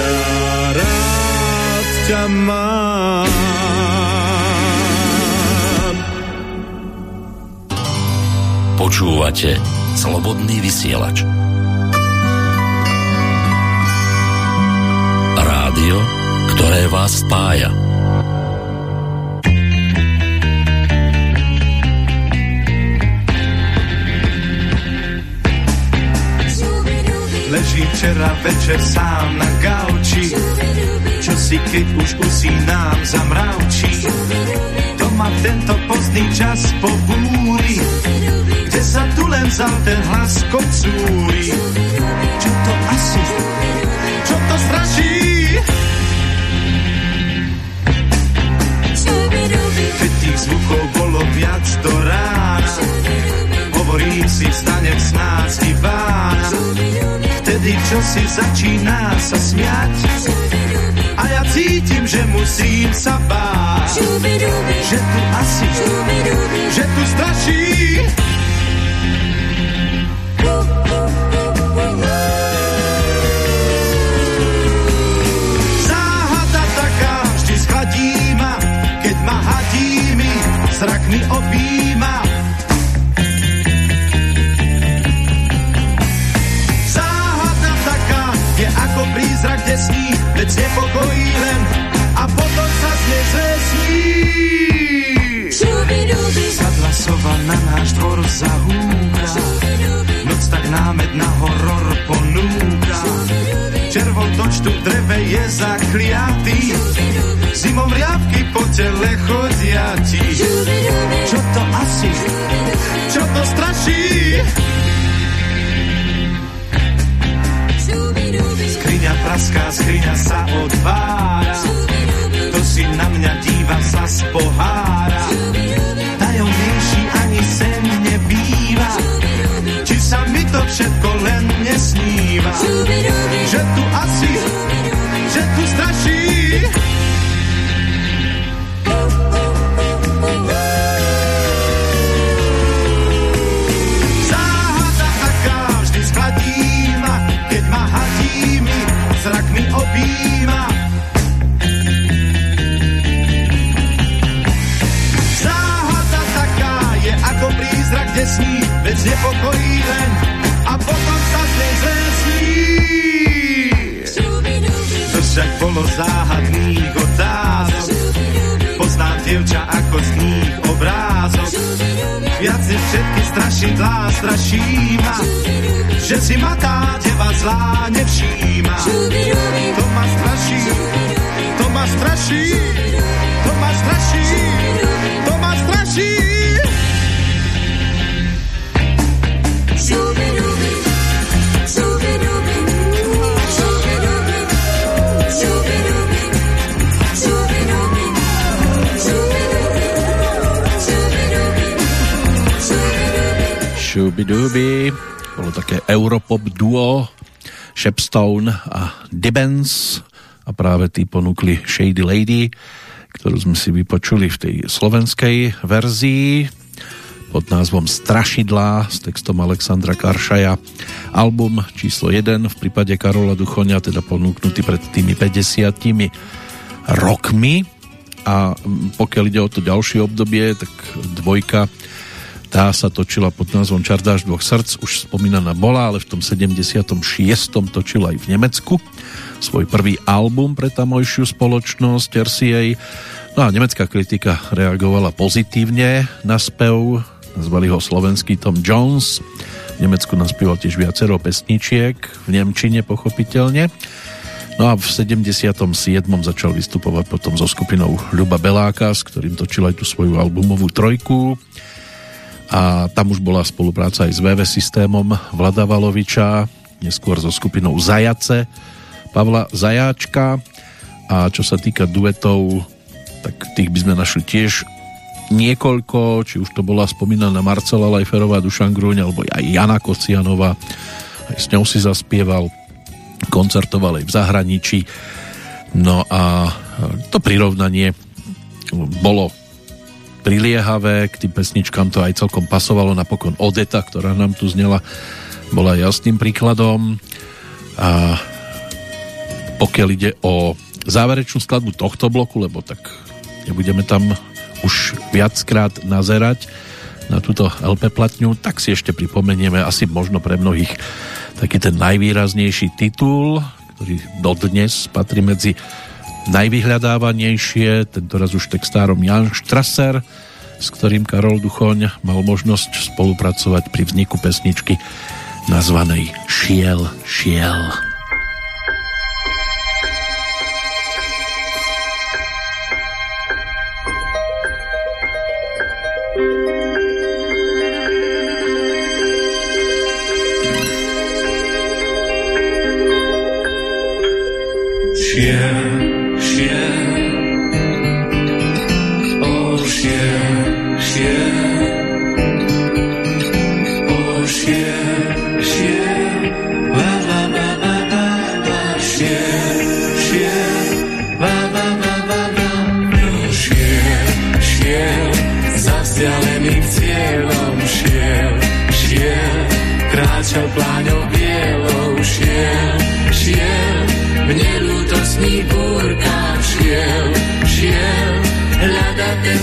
Ja rád ťa mám. Počúvate Slobodný vysielač. Ktoré vás spája. Leží včera večer sám na gauči čo si keď už usínám zamravčí. To ma tento pozdný čas pobúri, kde sa tu len za ten hlas kocúri. Čo to asi, čo to straší? Tých zvukov bolo viac do rána, hovorím si, vstanem snáď i bána. Vtedy, čo si začína sa smiať, a ja cítim, že musím sa báť, že tu asi, že tu straší. Zrak mi objíma. Záhada taká je ako prízrak desní, veď nepokojí len a potom sa z nej zesní. Sadla sova na náš dvor zahúka, noc tak námed na horor ponúka. Červon točtu dreve je zakliatý, zimom riavky po tele chodia ti. Čo to asi, čo to straší? Skriňa praská, skriňa sa otvára, to si na mňa díva sa z pohára. Tajomnejší ani sen nebýva, všetko len nesníva. Že tu asi, že tu straší. Záhada taká vždy schladí ma, keď ma hadí mi, zrak mi objíma. Záhada taká je ako prízrak desní, veď nepokojí len však bolo záhadných otázok, poznám dievča ako z kníh obrázok. Viac než všetky strašidlá straší ma, že si ma tá deva zlá nevšíma. To ma straší, to ma straší, Šubidubi. Bolo také Europop duo Shepstone a Dibbens a práve tí ponúkli Shady Lady, ktorú sme si vypočuli v tej slovenskej verzii pod názvom Strašidlá s textom Alexandra Karšaja. Album číslo 1 v prípade Karola Duchoňa, teda ponúknutý pred tými 50 rokmi. A pokiaľ ide o to ďalšie obdobie, tak dvojka tá sa točila pod názvom Čardáš dvoch srdc, už spomínaná bola, ale v tom 76. točila aj v Nemecku svoj prvý album pre tamojšiu spoločnosť RCA. No a nemecká kritika reagovala pozitívne na spev, nazvali ho slovenský Tom Jones. V Nemecku naspieval tiež viacero pesničiek, v Nemčine pochopiteľne. No a v 77. začal vystupovať potom so skupinou Ľuba Beláka, s ktorým točil aj tú svoju albumovú trojku a tam už bola spolupráca aj s VV systémom Vlada Valoviča, neskôr so skupinou Zajace Pavla Zajáčka a čo sa týka duetov, tak tých by sme našli tiež niekoľko, či už to bola spomínaná Marcela Lajferová, Dušan Grúň, alebo aj Jana Kocianová, aj s ňou si zaspieval, koncertoval aj v zahraničí. No a to prirovnanie bolo priliehavé, k tým pesničkám to aj celkom pasovalo, napokon Odeta, ktorá nám tu znela, bola jasným príkladom. A pokiaľ ide o záverečnú skladbu tohto bloku, lebo tak nebudeme tam už viackrát nazerať na túto LP platňu, tak si ešte pripomenieme asi možno pre mnohých taký ten najvýraznejší titul, ktorý dodnes patrí medzi najvyhľadávanejšie, tentoraz už textárom Jan Strasser, s ktorým Karol Duchoň mal možnosť spolupracovať pri vzniku pesničky nazvanej Šiel, šiel. Šiel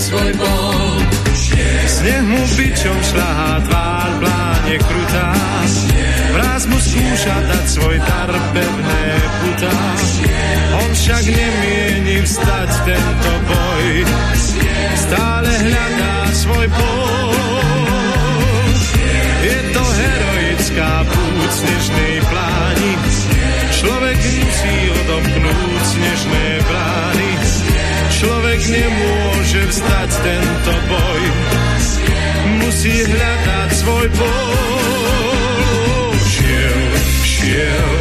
svoj bol. Sneh mu bičom šľahá tvár, pláne krutá. Vraz mu skúša dať svoj dar pevné putá. On však nemieni vstať tento boj. Stále hľadá svoj pol. Je to heroická púť snežnej pláni. Človek musí odomknúť snežné brány. Človek nemôže vstať tento boj. Musí hľadať svoj pol. Šiel, šiel,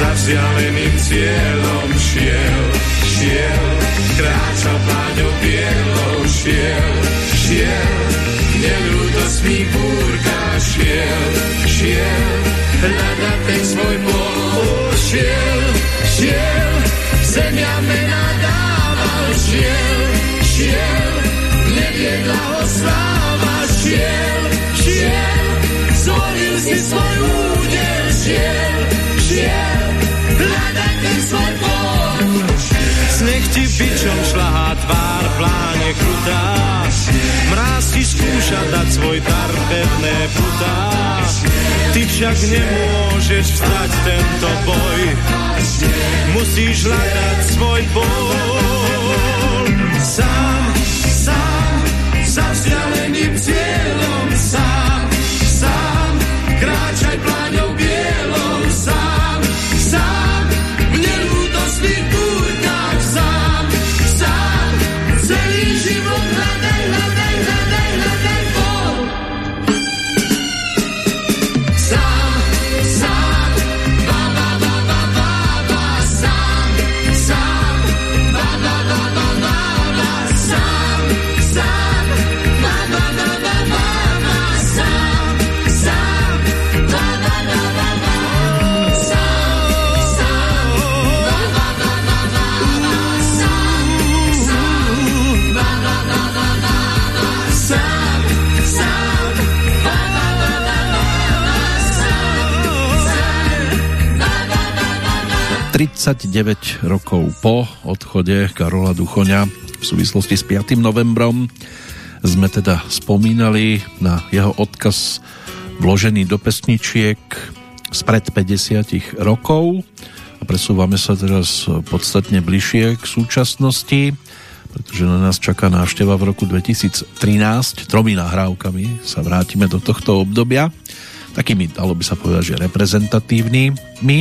za vzdialeným cieľom šiel, šiel. Kráčal pláňou bielou šiel, šiel. V nelútostných búrkach šiel, šiel. Hľadať ten svoj bol. Šiel, šiel, zemia mena dával, šiel, šiel. Neviedla ho sláva, šiel. Zvolil si svoj údel, šiel, šiel. Hľadať ten svoj bol. Sneh ti bičom šľahá tvár, pláne krutá. Mráz ti skúša dať svoj dar, pevné putá. Ty však nemôžeš vstať tento boj. Musíš hľadať svoj bol. Sám, vzdialeným cieľom. Sám, 39 rokov po odchode Karola Duchoňa v súvislosti s 5. novembrom sme teda spomínali na jeho odkaz vložený do pesničiek spred 50 rokov a presúvame sa teraz podstatne bližšie k súčasnosti, pretože na nás čaká návšteva v roku 2013. Tromi nahrávkami sa vrátime do tohto obdobia. Takými, dalo by sa povedať, že reprezentatívnymi,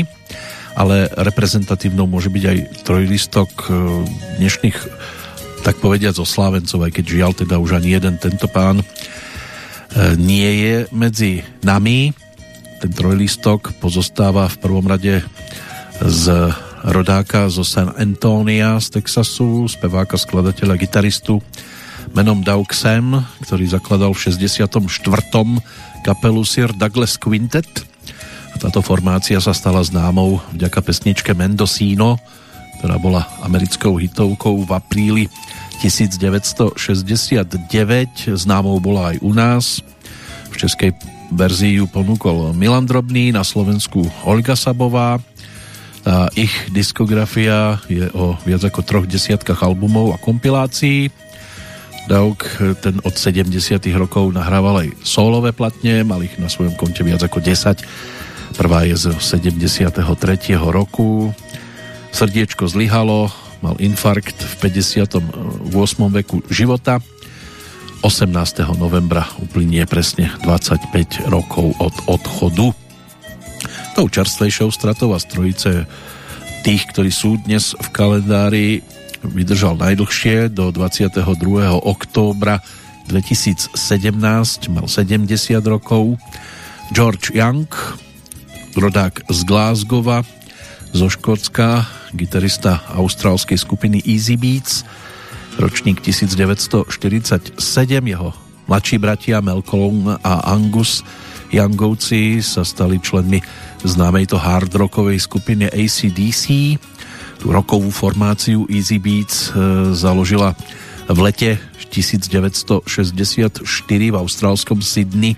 ale reprezentatívnou môže byť aj trojlistok e, dnešných tak povediať zo Slávencov, aj keď žiaľ teda už ani jeden tento pán e, nie je medzi nami. Ten trojlistok pozostáva v prvom rade z rodáka zo San Antonia z Texasu, speváka, skladateľa, gitaristu menom Doug Sam, ktorý zakladal v 64. kapelu Sir Douglas Quintet. A táto formácia sa stala známou vďaka pesničke Mendocino, ktorá bola americkou hitovkou v apríli 1969. Známou bola aj u nás. V českej verzii ju ponúkol Milan Drobný, na Slovensku Olga Sabová. Tá ich diskografia je o viac ako troch desiatkách albumov a kompilácií. Dauk ten od 70 rokov nahrával aj solové platne, mal ich na svojom konte viac ako 10. Prvá je z 73. roku. Srdiečko zlyhalo, mal infarkt v 58. veku života. 18. novembra uplynie presne 25 rokov od odchodu. Tou čerstvejšou stratou a strojice tých, ktorí sú dnes v kalendári, vydržal najdlhšie do 22. októbra 2017, mal 70 rokov. George Young, rodák z Glasgowa, zo Škótska, gitarista austrálskej skupiny Easy Beats, ročník 1947, jeho mladší bratia Malcolm a Angus Youngovci sa stali členmi známej to hard rockovej skupiny ACDC. Tú rokovú formáciu Easy Beats e, založila v lete 1964 v austrálskom Sydney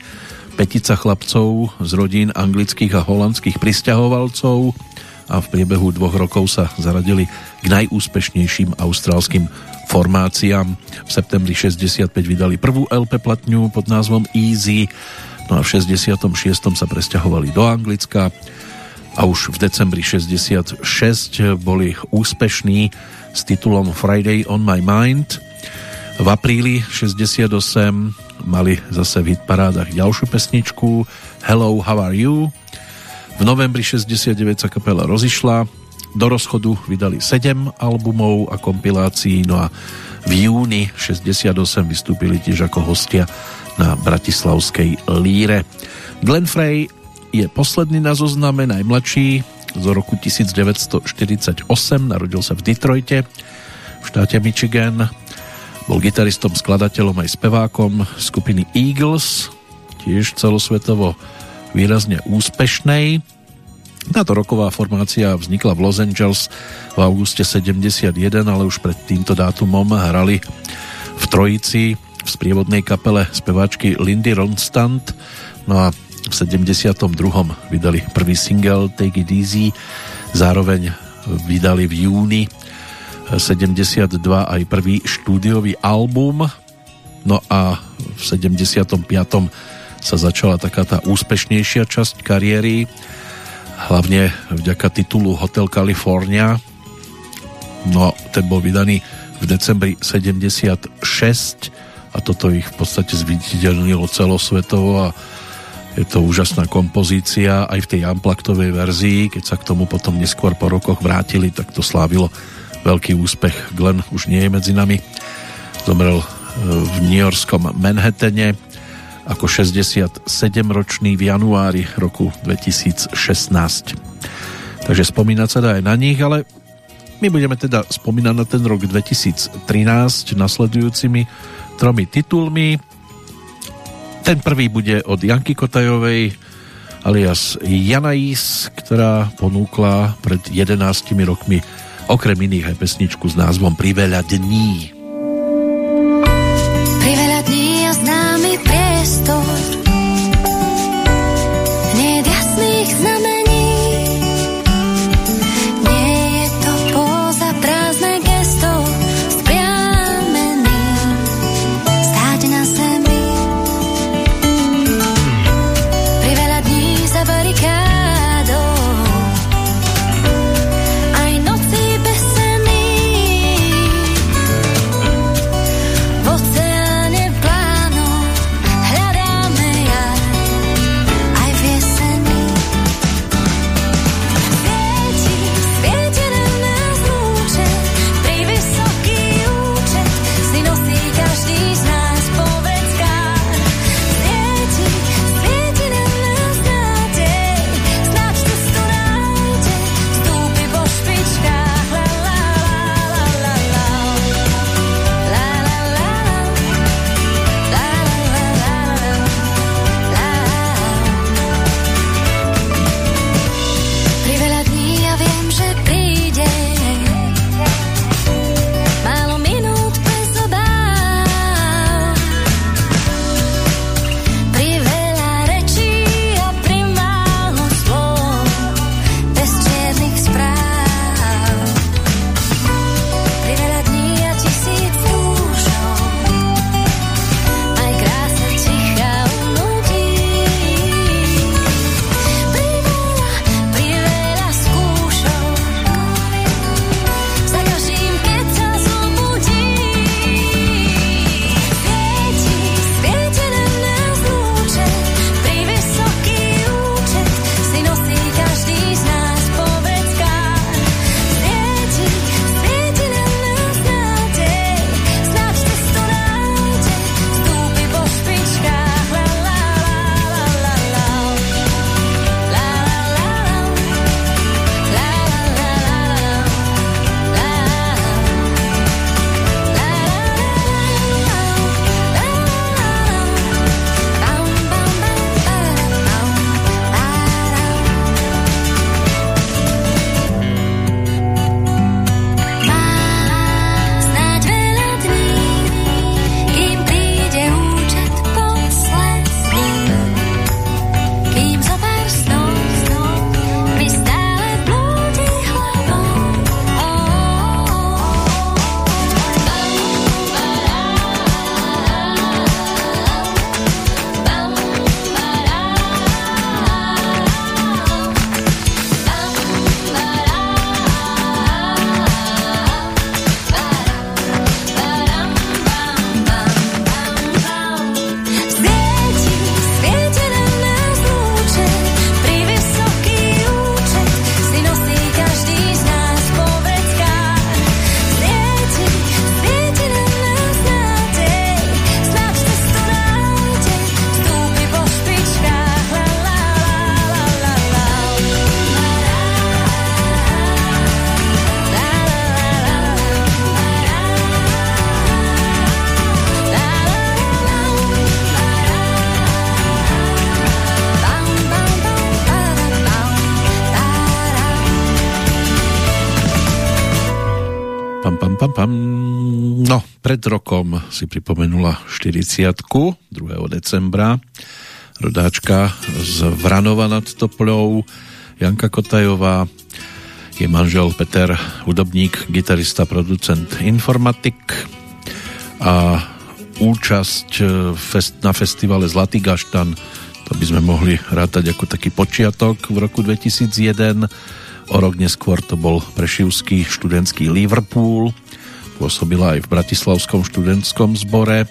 petica chlapcov z rodín anglických a holandských pristahovalcov a v priebehu dvoch rokov sa zaradili k najúspešnejším austrálskym formáciám. V septembri 65 vydali prvú LP platňu pod názvom Easy, no a v 66. sa presťahovali do Anglicka a už v decembri 66 boli úspešní s titulom Friday on my mind. V apríli 68 mali zase v hitparádach ďalšiu pesničku Hello, how are you? V novembri 69 sa kapela rozišla, do rozchodu vydali 7 albumov a kompilácií, no a v júni 68 vystúpili tiež ako hostia na Bratislavskej líre. Glenn Frey je posledný na zozname, najmladší, z roku 1948, narodil sa v Detroite, v štáte Michigan, bol gitaristom, skladateľom aj spevákom skupiny Eagles, tiež celosvetovo výrazne úspešnej. Táto roková formácia vznikla v Los Angeles v auguste 71, ale už pred týmto dátumom hrali v Trojici v sprievodnej kapele speváčky Lindy Ronstadt. No a v 72. vydali prvý single Take It Easy, zároveň vydali v júni 72 aj prvý štúdiový album no a v 75. sa začala taká tá úspešnejšia časť kariéry hlavne vďaka titulu Hotel California no ten bol vydaný v decembri 76 a toto ich v podstate zviditeľnilo celosvetovo a je to úžasná kompozícia aj v tej amplaktovej verzii, keď sa k tomu potom neskôr po rokoch vrátili, tak to slávilo veľký úspech. Glenn už nie je medzi nami. Zomrel e, v New Yorkskom Manhattane ako 67-ročný v januári roku 2016. Takže spomínať sa dá aj na nich, ale my budeme teda spomínať na ten rok 2013 nasledujúcimi tromi titulmi. Ten prvý bude od Janky Kotajovej alias Janais, ktorá ponúkla pred 11 rokmi okrem iných aj pesničku s názvom Priveľa dní. Pred rokom si pripomenula 40 2. decembra. Rodáčka z Vranova nad Topľou, Janka Kotajová, je manžel Peter, hudobník, gitarista, producent, informatik a účasť fest, na festivale Zlatý gaštan to by sme mohli rátať ako taký počiatok v roku 2001 O rok neskôr to bol Prešivský študentský Liverpool, pôsobila aj v Bratislavskom študentskom zbore.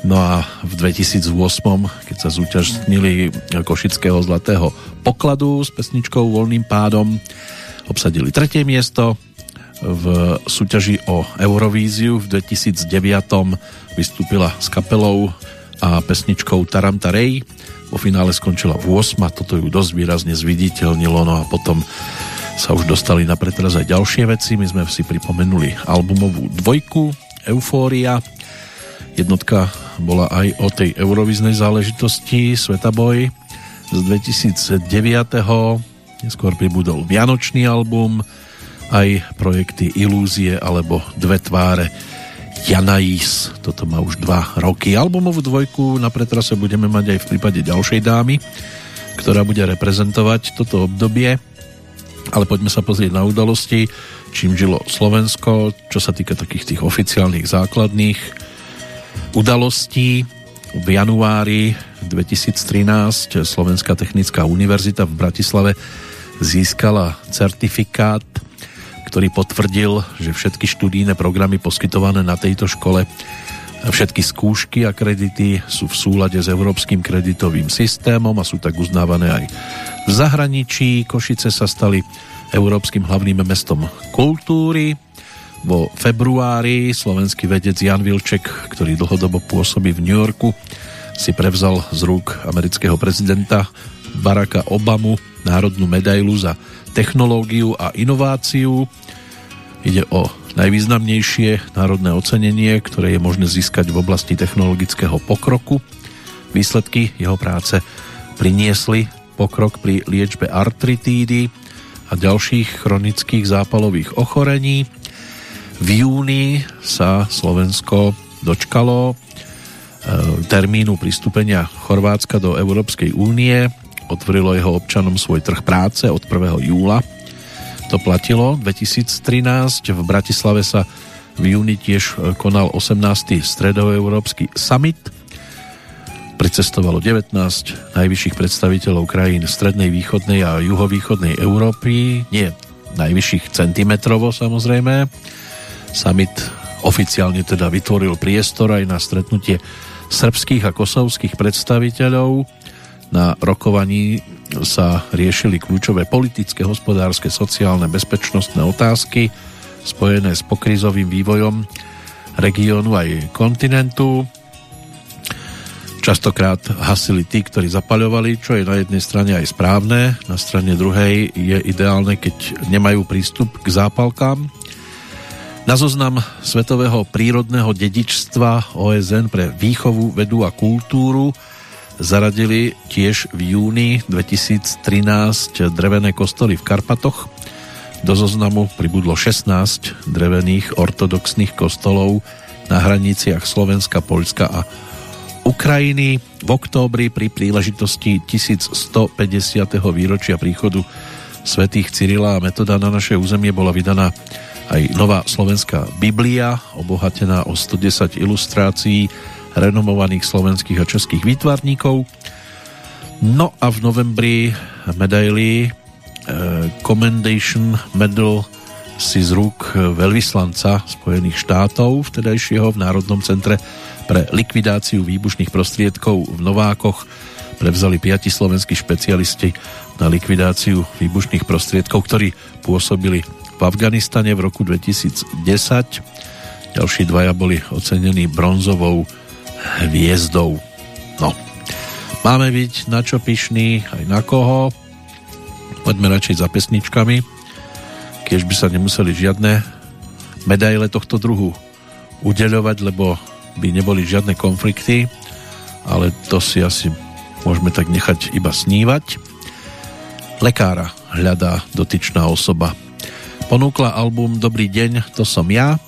No a v 2008, keď sa zúčastnili Košického zlatého pokladu s pesničkou Voľným pádom, obsadili tretie miesto. V súťaži o Eurovíziu v 2009 vystúpila s kapelou a pesničkou Tarantarej. Vo finále skončila v 8 a toto ju dosť výrazne zviditeľnilo, no a potom sa už dostali na pretraz aj ďalšie veci. My sme si pripomenuli albumovú dvojku Eufória. Jednotka bola aj o tej euroviznej záležitosti Svetaboj z 2009. Neskôr pribudol Vianočný album, aj projekty Ilúzie alebo Dve tváre Janais. Toto má už dva roky. Albumovú dvojku na pretrase budeme mať aj v prípade ďalšej dámy, ktorá bude reprezentovať toto obdobie ale poďme sa pozrieť na udalosti, čím žilo Slovensko, čo sa týka takých tých oficiálnych základných udalostí. V januári 2013 Slovenská technická univerzita v Bratislave získala certifikát, ktorý potvrdil, že všetky študijné programy poskytované na tejto škole Všetky skúšky a kredity sú v súlade s európskym kreditovým systémom a sú tak uznávané aj v zahraničí. Košice sa stali európskym hlavným mestom kultúry. Vo februári slovenský vedec Jan Vilček, ktorý dlhodobo pôsobí v New Yorku, si prevzal z rúk amerického prezidenta Baracka Obamu národnú medailu za technológiu a inováciu. Ide o najvýznamnejšie národné ocenenie, ktoré je možné získať v oblasti technologického pokroku. Výsledky jeho práce priniesli pokrok pri liečbe artritídy a ďalších chronických zápalových ochorení. V júni sa Slovensko dočkalo e, termínu pristúpenia Chorvátska do Európskej únie. Otvorilo jeho občanom svoj trh práce od 1. júla to platilo. 2013 v Bratislave sa v júni tiež e, konal 18. stredoeurópsky summit. Pricestovalo 19 najvyšších predstaviteľov krajín strednej, východnej a juhovýchodnej Európy. Nie najvyšších centimetrovo samozrejme. Summit oficiálne teda vytvoril priestor aj na stretnutie srbských a kosovských predstaviteľov. Na rokovaní sa riešili kľúčové politické, hospodárske, sociálne, bezpečnostné otázky spojené s pokrizovým vývojom regiónu aj kontinentu. Častokrát hasili tí, ktorí zapaľovali, čo je na jednej strane aj správne, na strane druhej je ideálne, keď nemajú prístup k zápalkám. Na zoznam Svetového prírodného dedičstva OSN pre výchovu, vedu a kultúru zaradili tiež v júni 2013 drevené kostoly v Karpatoch. Do zoznamu pribudlo 16 drevených ortodoxných kostolov na hraniciach Slovenska, Poľska a Ukrajiny. V októbri pri príležitosti 1150. výročia príchodu svätých Cyrila a Metoda na naše územie bola vydaná aj nová slovenská Biblia, obohatená o 110 ilustrácií renomovaných slovenských a českých výtvarníkov. No a v novembri medaily eh, Commendation Medal si z rúk veľvyslanca Spojených štátov vtedajšieho v Národnom centre pre likvidáciu výbušných prostriedkov v Novákoch prevzali piati slovenskí špecialisti na likvidáciu výbušných prostriedkov, ktorí pôsobili v Afganistane v roku 2010. Ďalší dvaja boli ocenení bronzovou hviezdou. No, máme byť na čo pyšný, aj na koho. Poďme radšej za pesničkami, keď by sa nemuseli žiadne medaile tohto druhu udeľovať, lebo by neboli žiadne konflikty, ale to si asi môžeme tak nechať iba snívať. Lekára hľadá dotyčná osoba. Ponúkla album Dobrý deň, to som ja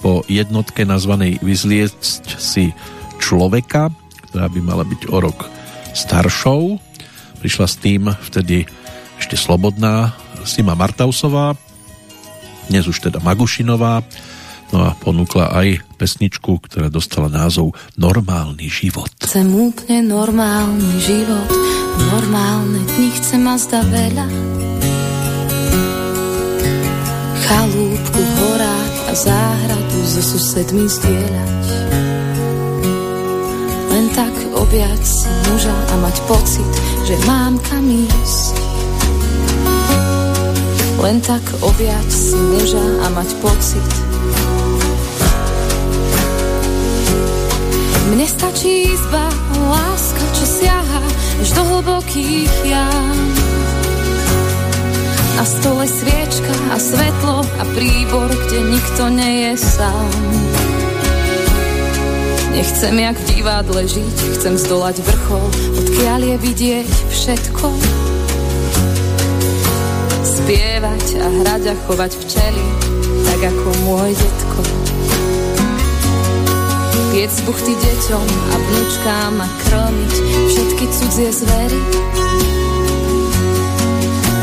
po jednotke nazvanej Vyzliecť si človeka, ktorá by mala byť o rok staršou. Prišla s tým vtedy ešte slobodná Sima Martausová, dnes už teda Magušinová, no a ponúkla aj pesničku, ktorá dostala názov Normálny život. Chcem úplne normálny život, normálne dni chcem a zda veľa chalúbku v a záhradu so susedmi zdieľať. Tak objať si muža a mať pocit, že mám kam ísť. Len tak objať si muža a mať pocit. Mne stačí izba, láska, čo siaha až do hlbokých jam na stole sviečka a svetlo a príbor, kde nikto nie je sám. Nechcem jak v divadle žiť, chcem zdolať vrchol, odkiaľ je vidieť všetko. Spievať a hrať a chovať včely, tak ako môj detko. Piec buchty deťom a vnúčkám a krmiť všetky cudzie zvery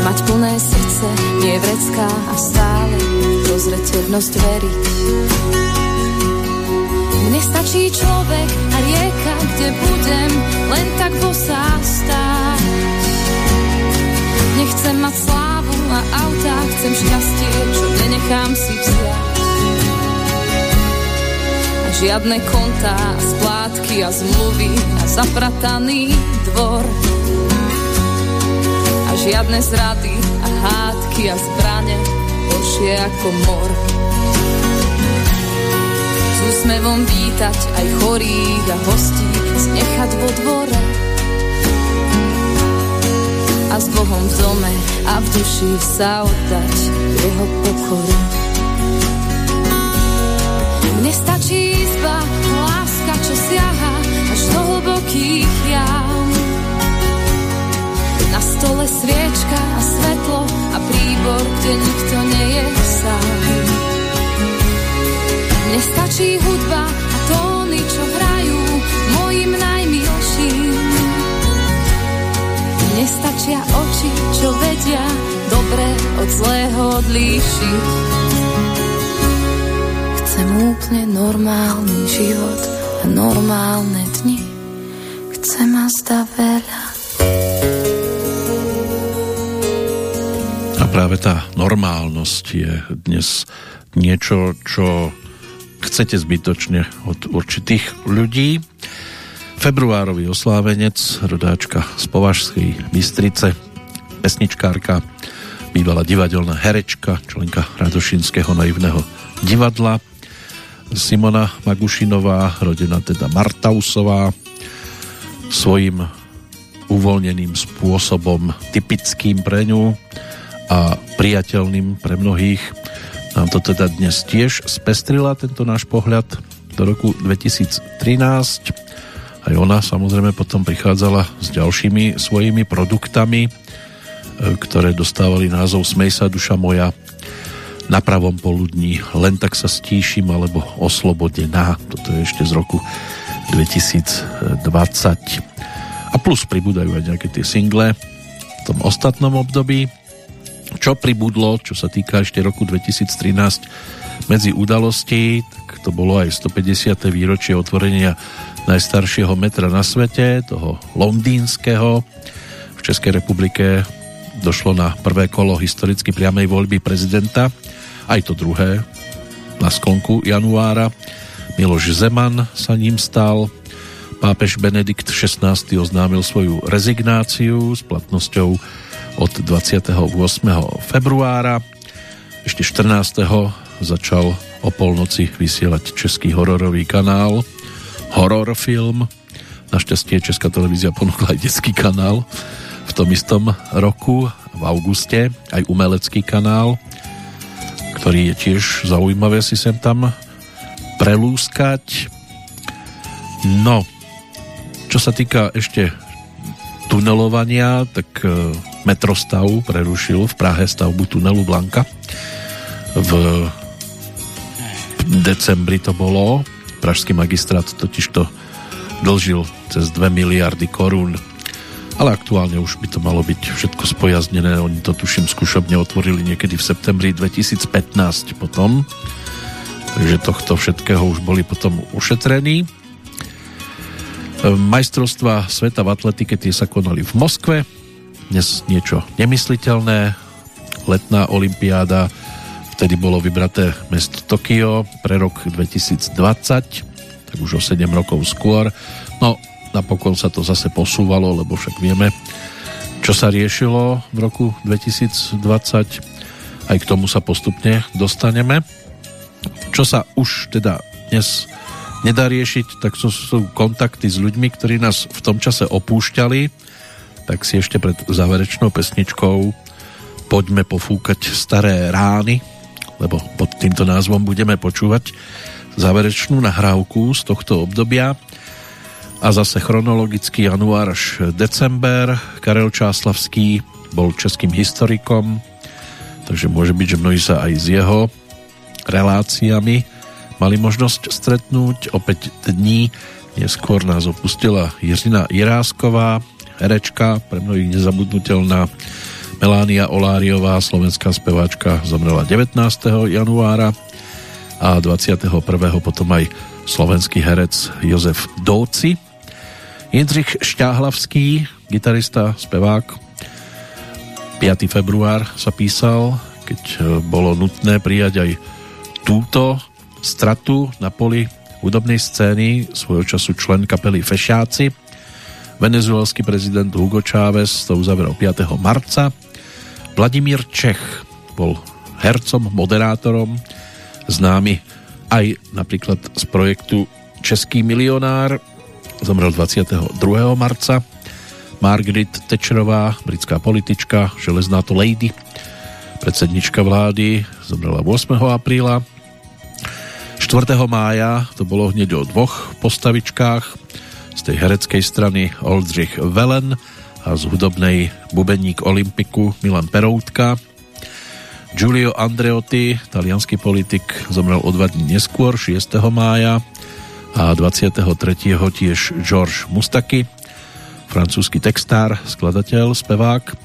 Mať plné srdce, nie vrecká a stále dozreteľnosť veriť. Mne stačí človek a rieka, kde budem len tak bosá stáť. Nechcem mať slávu a auta, chcem šťastie, čo nenechám si vziať. A žiadne kontá, splátky a zmluvy a zaprataný dvor Žiadne zrady a hádky a zbrane Božie ako mor S úsmevom vítať aj chorých a hostí Znechať vo dvore A s Bohom v dome a v duši sa oddať Jeho pokoru Mne stačí izba, láska, čo siaha až do hlbokých jam stole sviečka a svetlo a príbor, kde nikto nie je sám. Mne stačí hudba a tóny, čo hrajú mojim najmilším. Mne stačia oči, čo vedia dobre od zlého odlíšiť. Chcem úplne normálny život a normálne dni. Chcem a zda veľa. práve tá normálnosť je dnes niečo, čo chcete zbytočne od určitých ľudí. Februárový oslávenec, rodáčka z Považskej Bystrice, pesničkárka, bývalá divadelná herečka, členka Radošinského naivného divadla, Simona Magušinová, rodená teda Martausová, svojim uvoľneným spôsobom typickým pre ňu a priateľným pre mnohých. Nám to teda dnes tiež spestrila tento náš pohľad do roku 2013. Aj ona samozrejme potom prichádzala s ďalšími svojimi produktami, e, ktoré dostávali názov Smej sa duša moja na pravom poludní len tak sa stíšim alebo oslobodená. Toto je ešte z roku 2020. A plus pribúdajú aj nejaké tie single v tom ostatnom období čo pribudlo, čo sa týka ešte roku 2013 medzi udalosti, tak to bolo aj 150. výročie otvorenia najstaršieho metra na svete, toho londýnskeho. V Českej republike došlo na prvé kolo historicky priamej voľby prezidenta, aj to druhé, na sklonku januára. Miloš Zeman sa ním stal, pápež Benedikt XVI oznámil svoju rezignáciu s platnosťou od 28. februára. Ešte 14. začal o polnoci vysielať český hororový kanál Horror Film. Našťastie Česká televízia ponúkla aj detský kanál v tom istom roku, v auguste, aj umelecký kanál, ktorý je tiež zaujímavé si sem tam prelúskať. No, čo sa týka ešte tunelovania, tak e, metrostav prerušil v Prahe stavbu tunelu Blanka v decembri to bolo. Pražský magistrát totiž to dlžil cez 2 miliardy korún ale aktuálne už by to malo byť všetko spojaznené. Oni to tuším skúšobne otvorili niekedy v septembri 2015 potom. Takže tohto všetkého už boli potom ušetrení. Majstrovstva sveta v atletike tie sa konali v Moskve. Dnes niečo nemysliteľné. Letná olimpiáda, vtedy bolo vybraté mesto Tokio pre rok 2020, tak už o 7 rokov skôr. No, napokon sa to zase posúvalo, lebo však vieme, čo sa riešilo v roku 2020. Aj k tomu sa postupne dostaneme. Čo sa už teda dnes nedá riešiť, tak to sú kontakty s ľuďmi, ktorí nás v tom čase opúšťali. Tak si ešte pred záverečnou pesničkou poďme pofúkať staré rány, lebo pod týmto názvom budeme počúvať záverečnú nahrávku z tohto obdobia a zase chronologicky január až december. Karel Čáslavský bol českým historikom, takže môže byť, že mnohí sa aj s jeho reláciami mali možnosť stretnúť. Opäť dní neskôr nás opustila Jiřina Jirásková, herečka, pre mnohých nezabudnutelná Melánia Oláriová, slovenská speváčka, zomrela 19. januára a 21. potom aj slovenský herec Jozef Dóci. Jindřich Šťáhlavský, gitarista, spevák, 5. február sa písal, keď e, bolo nutné prijať aj túto stratu na poli hudobnej scény, svojho času člen kapely Fešáci. Venezuelský prezident Hugo Chávez to uzavrel 5. marca. Vladimír Čech bol hercom, moderátorom, známy aj napríklad z projektu Český milionár. Zomrel 22. marca. Margaret Thatcherová, britská politička, železná to lady, predsednička vlády, zomrela 8. apríla. 4. mája to bolo hneď o dvoch postavičkách z tej hereckej strany Oldřich Velen a z hudobnej bubeník Olympiku Milan Peroutka. Giulio Andreotti, talianský politik, zomrel o dva dní neskôr, 6. mája a 23. tiež George Mustaky, francúzsky textár, skladateľ, spevák.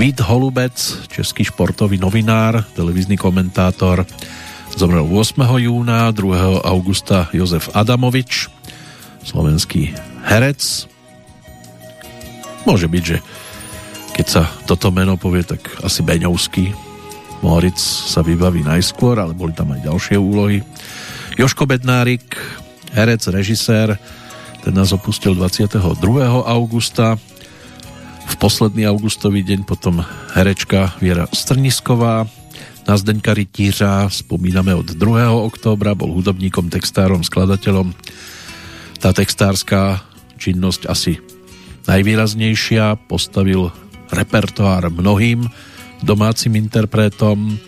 Vít Holubec, český športový novinár, televízny komentátor, Zomrel 8. júna, 2. augusta Jozef Adamovič, slovenský herec. Môže byť, že keď sa toto meno povie, tak asi Beňovský. Moritz sa vybaví najskôr, ale boli tam aj ďalšie úlohy. Joško Bednárik, herec, režisér, ten nás opustil 22. augusta. V posledný augustový deň potom herečka Viera Strnisková, na Zdeňka Rytířa spomíname od 2. októbra, bol hudobníkom, textárom, skladateľom. Tá textárska činnosť asi najvýraznejšia, postavil repertoár mnohým domácim interpretom,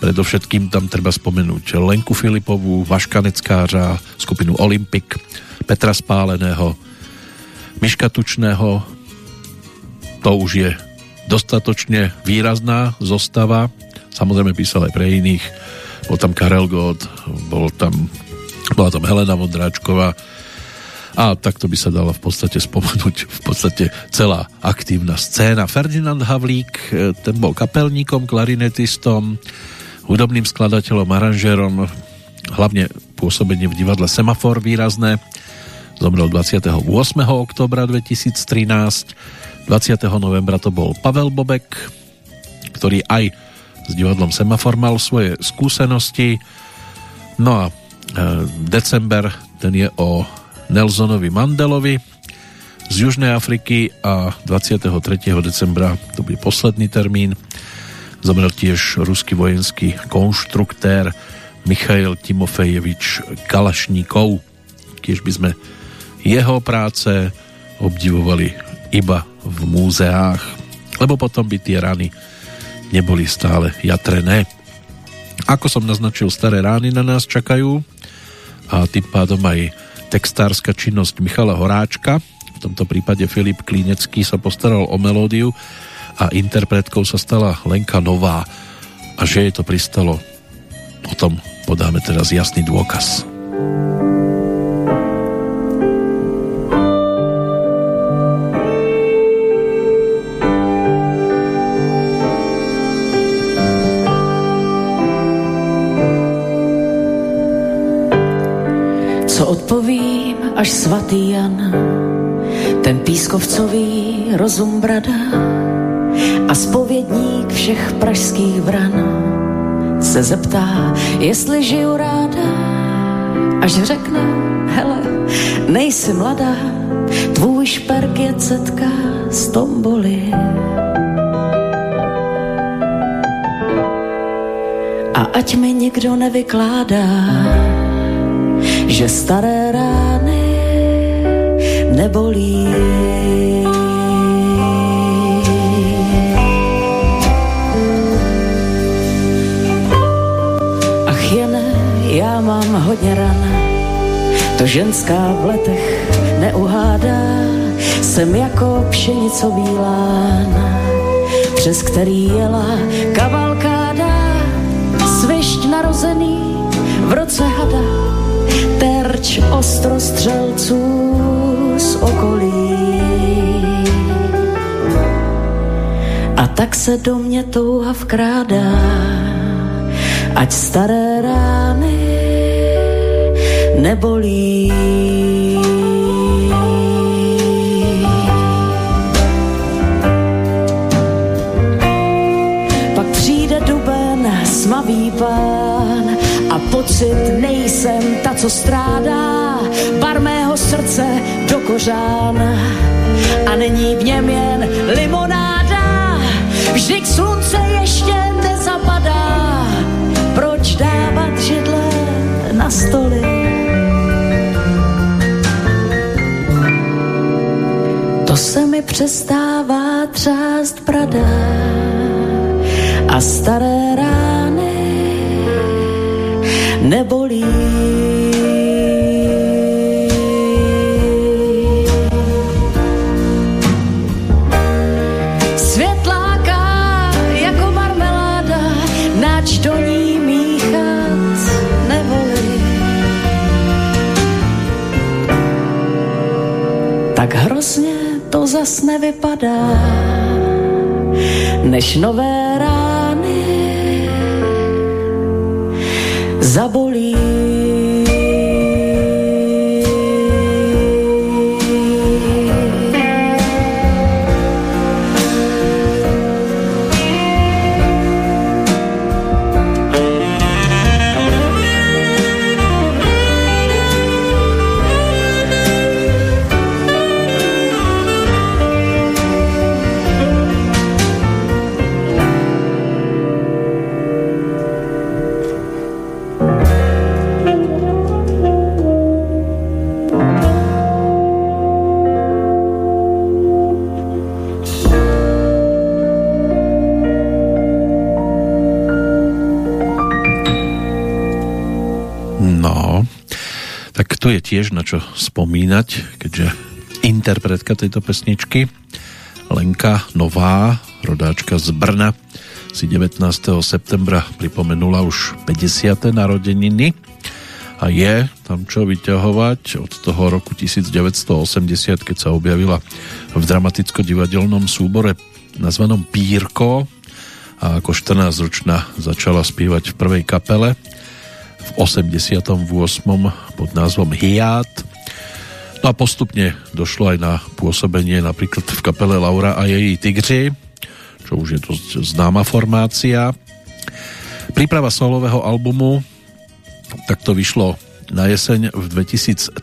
predovšetkým tam treba spomenúť Lenku Filipovú, Vaška Neckářa, skupinu Olympik, Petra Spáleného, Miška Tučného, to už je dostatočne výrazná zostava. Samozrejme písal aj pre iných. Bol tam Karel Gott, bol tam, bola tam Helena Vondráčková a takto by sa dala v podstate spomenúť v podstate celá aktívna scéna. Ferdinand Havlík, e, ten bol kapelníkom, klarinetistom, hudobným skladateľom, aranžérom, hlavne pôsobenie v divadle Semafor výrazné. Zomrel 28. oktobra 2013. 20. novembra to bol Pavel Bobek, ktorý aj s divadlom Semafor mal svoje skúsenosti. No a e, december, ten je o Nelsonovi Mandelovi z Južnej Afriky a 23. decembra, to bude posledný termín, zomrel tiež ruský vojenský konštruktér Michail Timofejevič Kalašníkov. Tiež by sme jeho práce obdivovali iba v múzeách, lebo potom by tie rany neboli stále jatrené. Ako som naznačil, staré rány na nás čakajú a tým pádom aj textárska činnosť Michala Horáčka. V tomto prípade Filip Klínecký sa postaral o melódiu a interpretkou sa stala Lenka Nová. A že je to pristalo potom podáme teraz jasný dôkaz. Co odpovím, až svatý Jan, ten pískovcový rozum brada a spovědník všech pražských vran se zeptá, jestli žiju ráda, až řekne, hele, nejsi mladá, tvůj šperk je cetka z tomboly. A ať mi nikdo nevykládá, že staré rány nebolí. Ach jen já mám hodně ran, to ženská v letech neuhádá, jsem jako pšenicový lán, přes který jela kavalkáda, svišť narozený v roce hada, terč ostrostřelců okolí. A tak se do mě touha vkrádá, ať staré rány nebolí. Pak přijde duben, smavý pán a pocit nejsem ta, co strádá. Bar mého srdce do kořán a není v něm jen limonáda. Vždyť slunce ještě nezapadá. Proč dávat židle na stoly? To se mi přestává třást brada a staré rány nebolí. Světláka jako marmeláda, nač do ní míchat. Tak hrozně to zas nevypadá, než nové Zaboli to je tiež na čo spomínať, keďže interpretka tejto pesničky Lenka Nová, rodáčka z Brna, si 19. septembra pripomenula už 50. narodeniny a je tam čo vyťahovať od toho roku 1980, keď sa objavila v dramaticko-divadelnom súbore nazvanom Pírko a ako 14-ročná začala spievať v prvej kapele v 88. pod názvom Hiat. No a postupne došlo aj na pôsobenie napríklad v kapele Laura a jej Tigři, čo už je dosť známa formácia. Príprava solového albumu tak to vyšlo na jeseň v 2003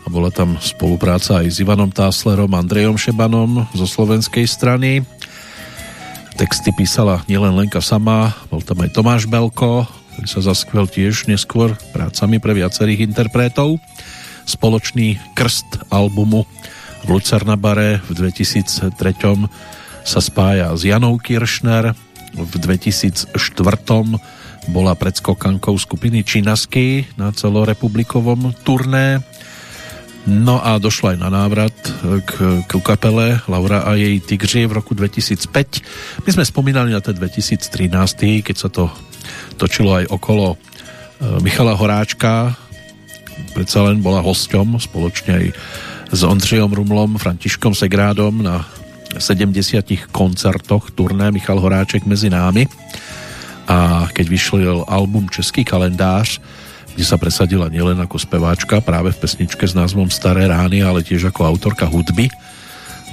a bola tam spolupráca aj s Ivanom Táslerom, Andrejom Šebanom zo slovenskej strany. Texty písala nielen Lenka sama, bol tam aj Tomáš Belko, ktorý sa zaskvel tiež neskôr prácami pre viacerých interpretov. Spoločný krst albumu v Lucernabare v 2003 sa spája s Janou Kiršner, v 2004 bola predskokankou skupiny Činasky na celorepublikovom turné. No a došlo aj na návrat k, k kapele Laura a jej Tigři v roku 2005. My sme spomínali na ten 2013, keď sa to točilo aj okolo e, Michala Horáčka, predsa len bola hosťom spoločne aj s Ondřejom Rumlom, Františkom Segrádom na 70 koncertoch turné. Michal Horáček medzi námi. A keď vyšiel album Český kalendář, kde sa presadila nielen ako speváčka práve v pesničke s názvom Staré rány, ale tiež ako autorka hudby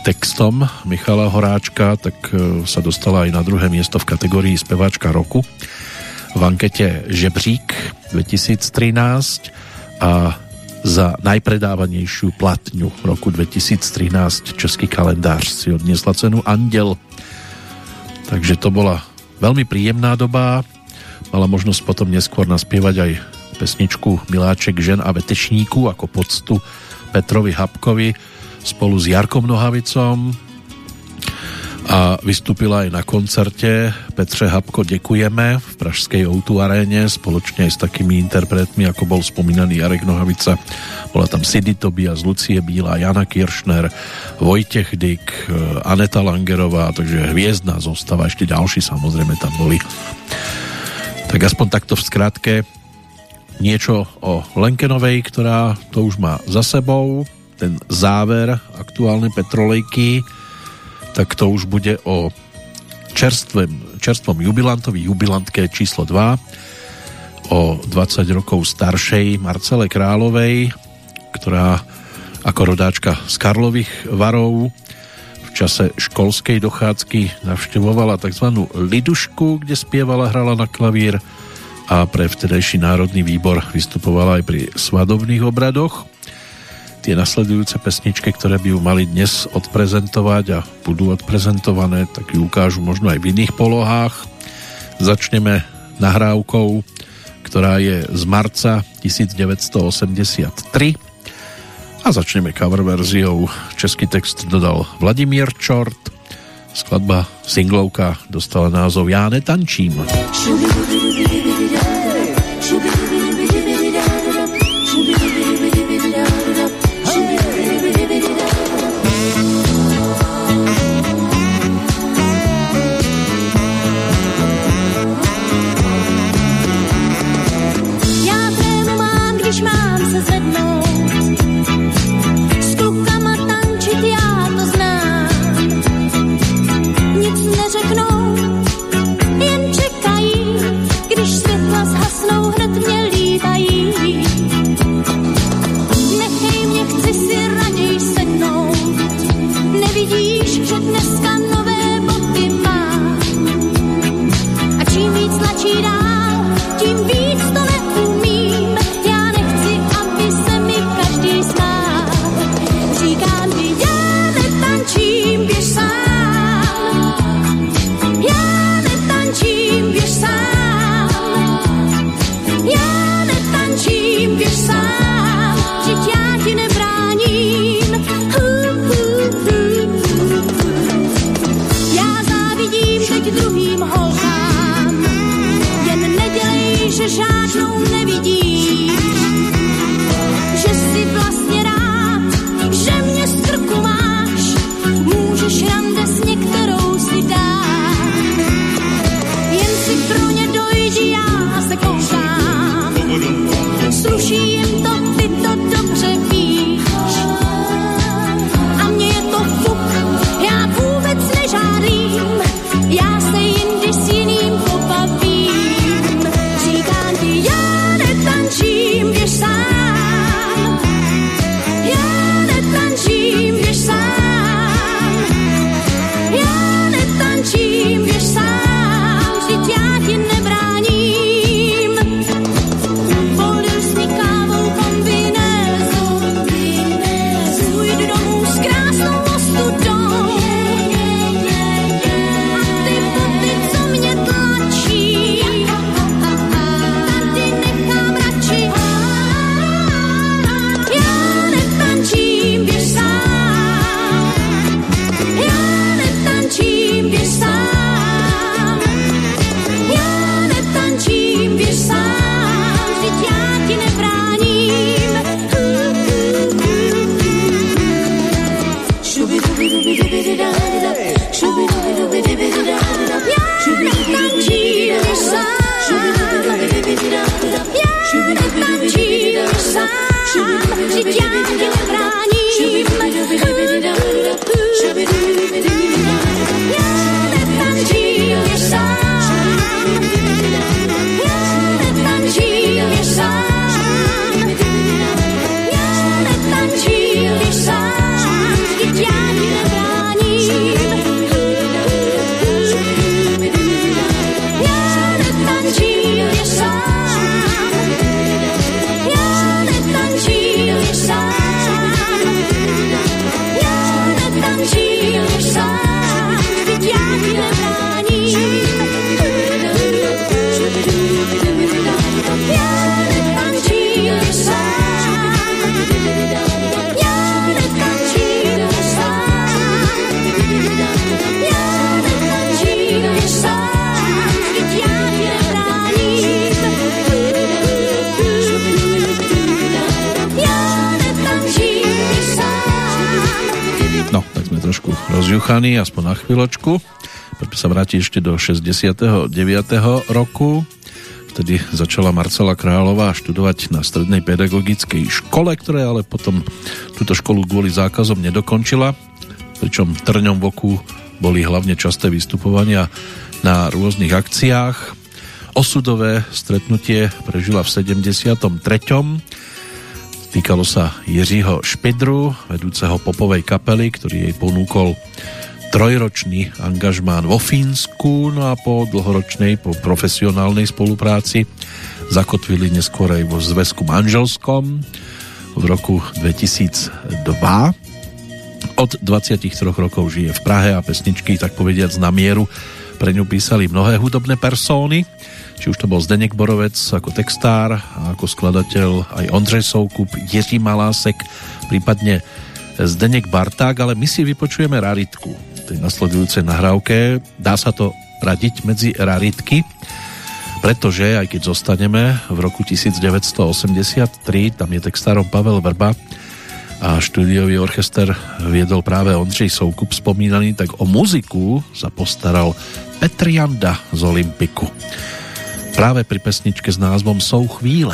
textom Michala Horáčka, tak e, sa dostala aj na druhé miesto v kategórii speváčka roku v ankete Žebřík 2013 a za najpredávanejšiu platňu roku 2013 Český kalendář si odniesla cenu Andel. Takže to bola veľmi príjemná doba. Mala možnosť potom neskôr naspievať aj pesničku Miláček žen a vetešníku ako poctu Petrovi Habkovi spolu s Jarkom Nohavicom a vystúpila aj na koncerte. Petře Habko Dekujeme v Pražskej O2 aréne spoločne s takými interpretmi ako bol spomínaný Jarek Nohavica bola tam Sidy Tobias, Lucie Bíla, Jana Kiršner Vojtech Dyk, eh, Aneta Langerová takže hviezdná zostava, ešte ďalší samozrejme tam boli tak aspoň takto v skratke niečo o Lenkenovej, ktorá to už má za sebou. Ten záver aktuálnej Petrolejky tak to už bude o čerstvom, čerstvom jubilantovi, jubilantke číslo 2, o 20 rokov staršej Marcele Královej, ktorá ako rodáčka z Karlových varov v čase školskej dochádzky navštevovala tzv. lidušku, kde spievala, hrala na klavír a pre vtedajší národný výbor vystupovala aj pri svadobných obradoch tie nasledujúce pesničky, ktoré by ju mali dnes odprezentovať a budú odprezentované, tak ju ukážu možno aj v iných polohách. Začneme nahrávkou, ktorá je z marca 1983 a začneme cover verziou. Český text dodal Vladimír Čort, skladba singlovka dostala názov Já netančím. když time, ci chiami in vybuchaný, aspoň na chvíľočku. Poďme sa vrátiť ešte do 69. roku. Vtedy začala Marcela Králová študovať na strednej pedagogickej škole, ktoré ale potom túto školu kvôli zákazom nedokončila. Pričom trňom v oku boli hlavne časté vystupovania na rôznych akciách. Osudové stretnutie prežila v 73. Týkalo sa Jiřího Špidru, vedúceho popovej kapely, ktorý jej ponúkol trojročný angažmán vo Fínsku, no a po dlhoročnej, po profesionálnej spolupráci zakotvili neskôr aj vo zväzku manželskom v roku 2002. Od 23 rokov žije v Prahe a pesničky, tak povediac na mieru, pre ňu písali mnohé hudobné persóny, či už to bol Zdenek Borovec ako textár a ako skladateľ aj Ondřej Soukup, Jiří Malásek, prípadne Zdenek Barták, ale my si vypočujeme raritku tej nasledujúcej nahrávke. Dá sa to radiť medzi raritky, pretože aj keď zostaneme v roku 1983, tam je textárom Pavel Vrba a štúdiový orchester viedol práve Ondřej Soukup spomínaný, tak o muziku sa postaral Petr Janda z Olympiku. Práve pri pesničke s názvom Jsou chvíle.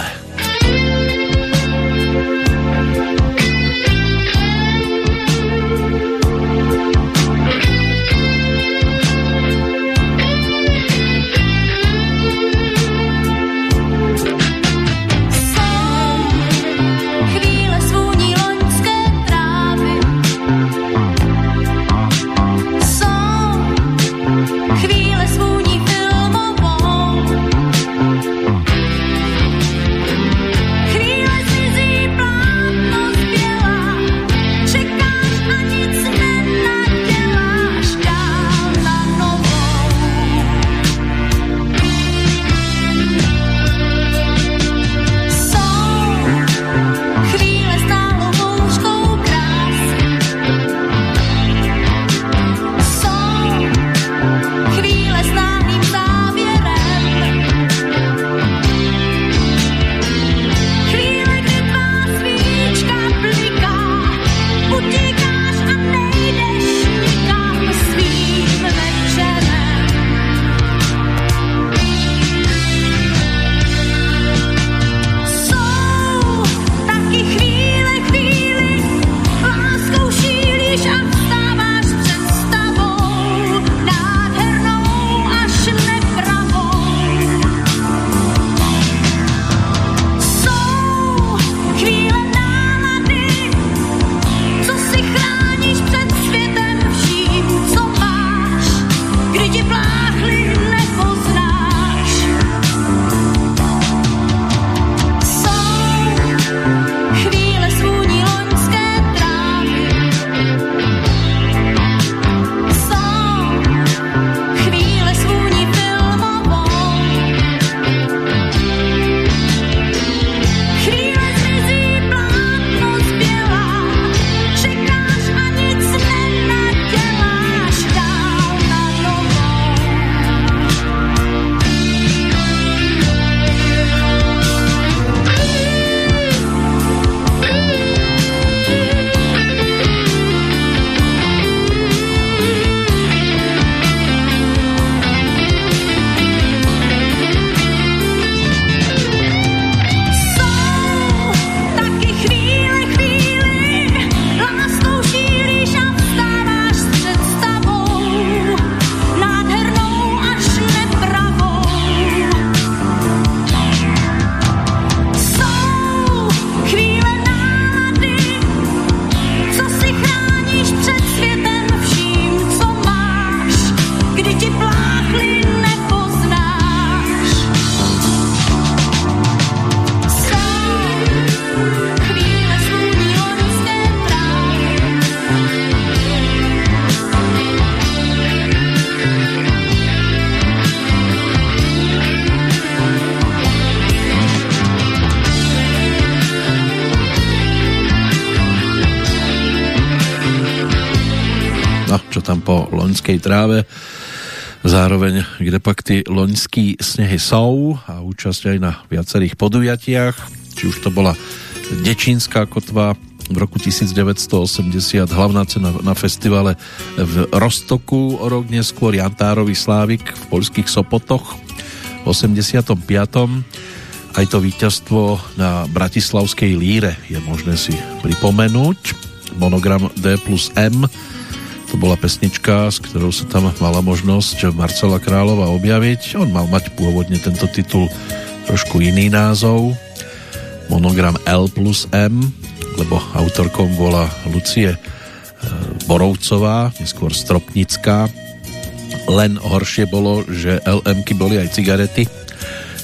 Tráve. Zároveň, kde pak ty loňský snehy sú a účasť aj na viacerých podujatiach, či už to bola Dečínska kotva v roku 1980 hlavná cena na festivale v Rostoku, o rok neskôr Jantárový Slávik v poľských Sopotoch v 85. Aj to víťazstvo na Bratislavskej líre je možné si pripomenúť. Monogram D plus M to bola pesnička, s ktorou sa tam mala možnosť Marcela Králova objaviť. On mal mať pôvodne tento titul trošku iný názov. Monogram L plus M, lebo autorkom bola Lucie e, Borovcová, neskôr Stropnická. Len horšie bolo, že LMky boli aj cigarety,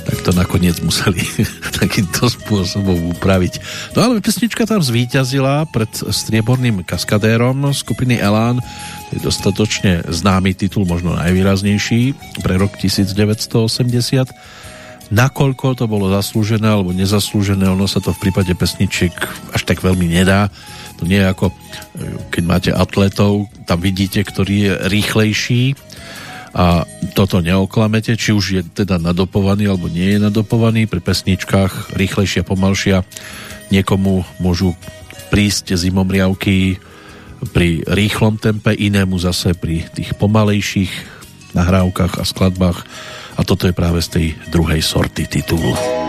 tak to nakoniec museli takýmto spôsobom upraviť. No ale pesnička tam zvíťazila pred strieborným kaskadérom skupiny Elán. Je dostatočne známy titul, možno najvýraznejší pre rok 1980. Nakoľko to bolo zaslúžené alebo nezaslúžené, ono sa to v prípade pesničiek až tak veľmi nedá. To nie je ako keď máte atletov, tam vidíte, ktorý je rýchlejší, a toto neoklamete, či už je teda nadopovaný alebo nie je nadopovaný pri pesničkách rýchlejšia, pomalšia niekomu môžu prísť zimomriavky pri rýchlom tempe, inému zase pri tých pomalejších nahrávkach a skladbách a toto je práve z tej druhej sorty titulu.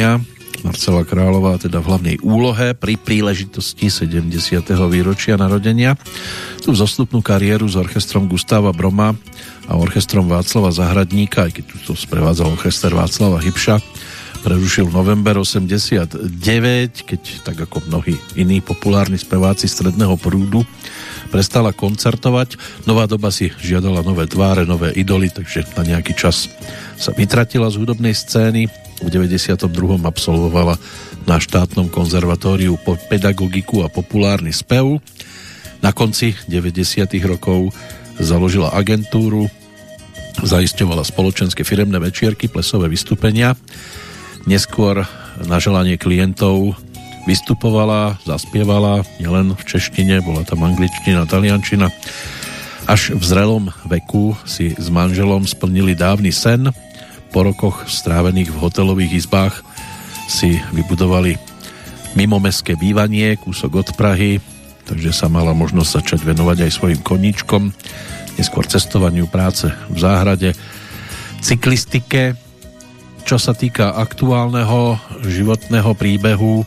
Rozprávania. Marcela Králová teda v hlavnej úlohe pri príležitosti 70. výročia narodenia. Tu zostupnú kariéru s orchestrom Gustáva Broma a orchestrom Václava Zahradníka, aj keď tu to sprevádzal orchester Václava Hybša, prerušil november 89, keď tak ako mnohí iní populárni speváci stredného prúdu prestala koncertovať. Nová doba si žiadala nové tváre, nové idoly, takže na nejaký čas sa vytratila z hudobnej scény. V 92. absolvovala na štátnom konzervatóriu pedagogiku a populárny spev. Na konci 90. rokov založila agentúru, zaisťovala spoločenské firemné večierky, plesové vystúpenia. Neskôr na želanie klientov vystupovala, zaspievala, nielen v češtine, bola tam angličtina, taliančina. Až v zrelom veku si s manželom splnili dávny sen – po rokoch strávených v hotelových izbách si vybudovali mimomestské bývanie, kúsok od Prahy, takže sa mala možnosť začať venovať aj svojim koníčkom, neskôr cestovaniu práce v záhrade, cyklistike. Čo sa týka aktuálneho životného príbehu,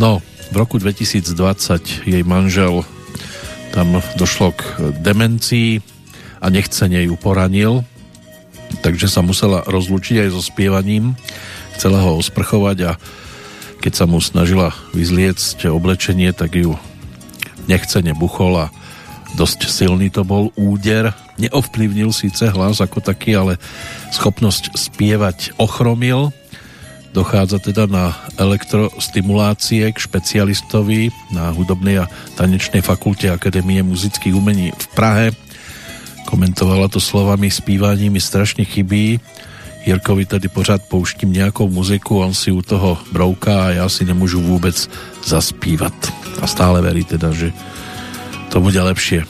no v roku 2020 jej manžel tam došlo k demencii a nechcene ju poranil takže sa musela rozlučiť aj so spievaním, chcela ho osprchovať a keď sa mu snažila vyzliecť oblečenie, tak ju nechcene buchol a dosť silný to bol úder. Neovplyvnil síce hlas ako taký, ale schopnosť spievať ochromil. Dochádza teda na elektrostimulácie k špecialistovi na hudobnej a tanečnej fakulte Akadémie muzických umení v Prahe komentovala to slovami spívaní mi strašne chybí Jirkovi tady pořád pouštím nejakou muziku, on si u toho brouká a ja si nemôžu vôbec zaspívať. A stále verí teda, že to bude lepšie.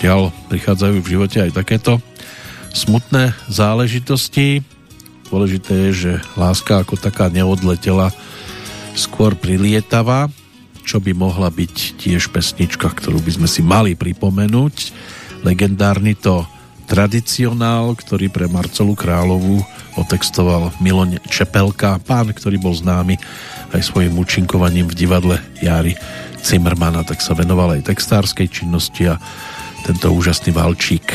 Žiaľ, prichádzajú v živote aj takéto smutné záležitosti. Dôležité je, že láska ako taká neodletela, skôr prilietava, čo by mohla byť tiež pesnička, ktorú by sme si mali pripomenúť legendárny to tradicionál, ktorý pre Marcelu Královu otextoval Miloň Čepelka, pán, ktorý bol známy aj svojim účinkovaním v divadle Jary Zimmermana, tak sa venoval aj textárskej činnosti a tento úžasný valčík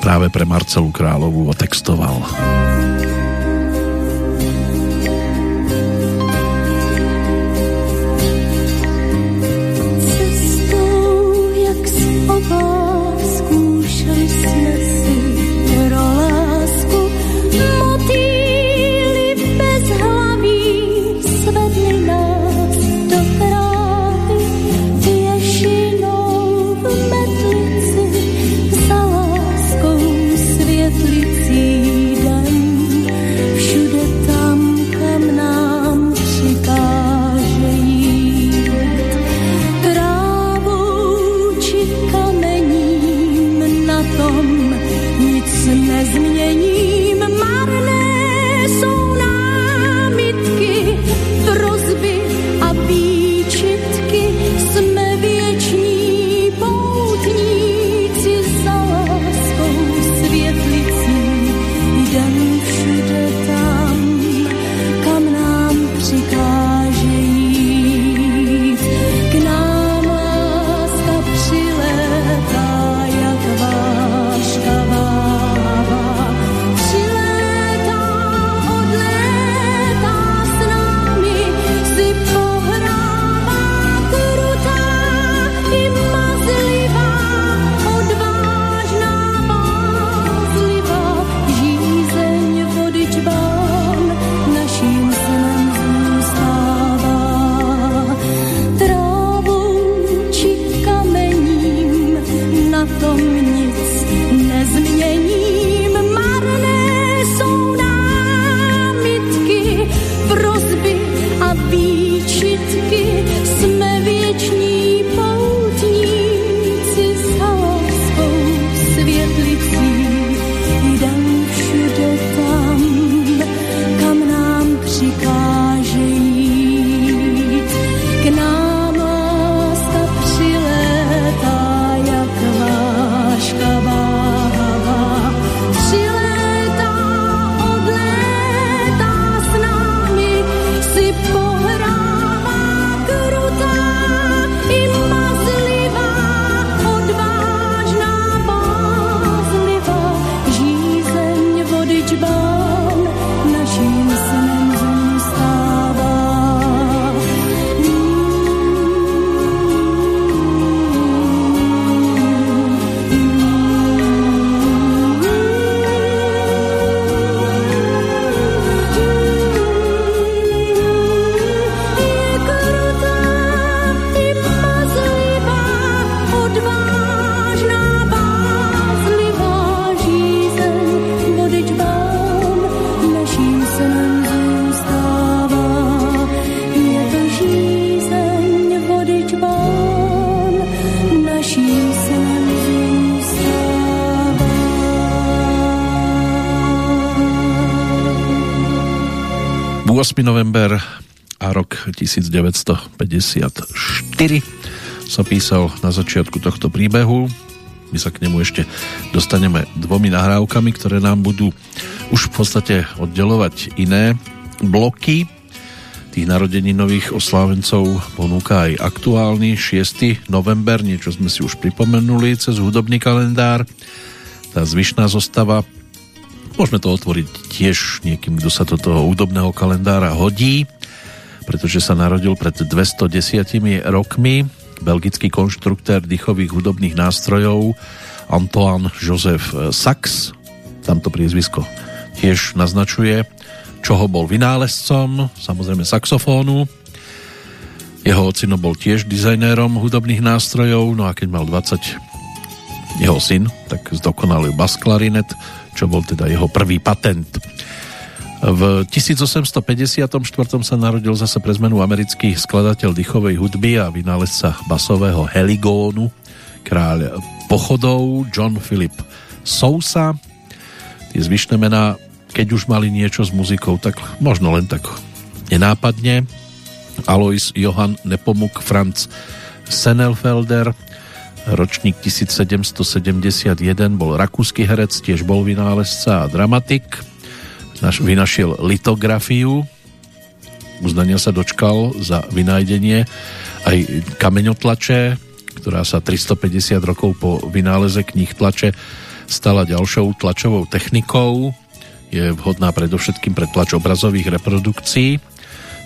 práve pre Marcelu Královu otextoval. November a rok 1954 sa písal na začiatku tohto príbehu. My sa k nemu ešte dostaneme dvomi nahrávkami, ktoré nám budú už v podstate oddelovať iné bloky. Tých nových oslávencov ponúka aj aktuálny 6. november, niečo sme si už pripomenuli cez hudobný kalendár. Tá zvyšná zostava Môžeme to otvoriť tiež niekým, kto sa do toho údobného kalendára hodí, pretože sa narodil pred 210 rokmi belgický konštruktér dýchových hudobných nástrojov Antoine Joseph Sachs. Tamto priezvisko tiež naznačuje, čoho bol vynálezcom, samozrejme saxofónu. Jeho ocino bol tiež dizajnérom hudobných nástrojov, no a keď mal 20 jeho syn, tak zdokonalil basklarinet, čo bol teda jeho prvý patent. V 1854. sa narodil zase pre zmenu americký skladateľ dychovej hudby a vynálezca basového heligónu, kráľ pochodov John Philip Sousa. Tie zvyšné mená, keď už mali niečo s muzikou, tak možno len tak nenápadne. Alois Johann Nepomuk Franz Senelfelder, ročník 1771, bol rakúsky herec, tiež bol vynálezca a dramatik. Naš, vynašiel litografiu, uznania sa dočkal za vynájdenie aj kameňotlače, ktorá sa 350 rokov po vynáleze knih tlače stala ďalšou tlačovou technikou. Je vhodná predovšetkým pre tlač obrazových reprodukcií.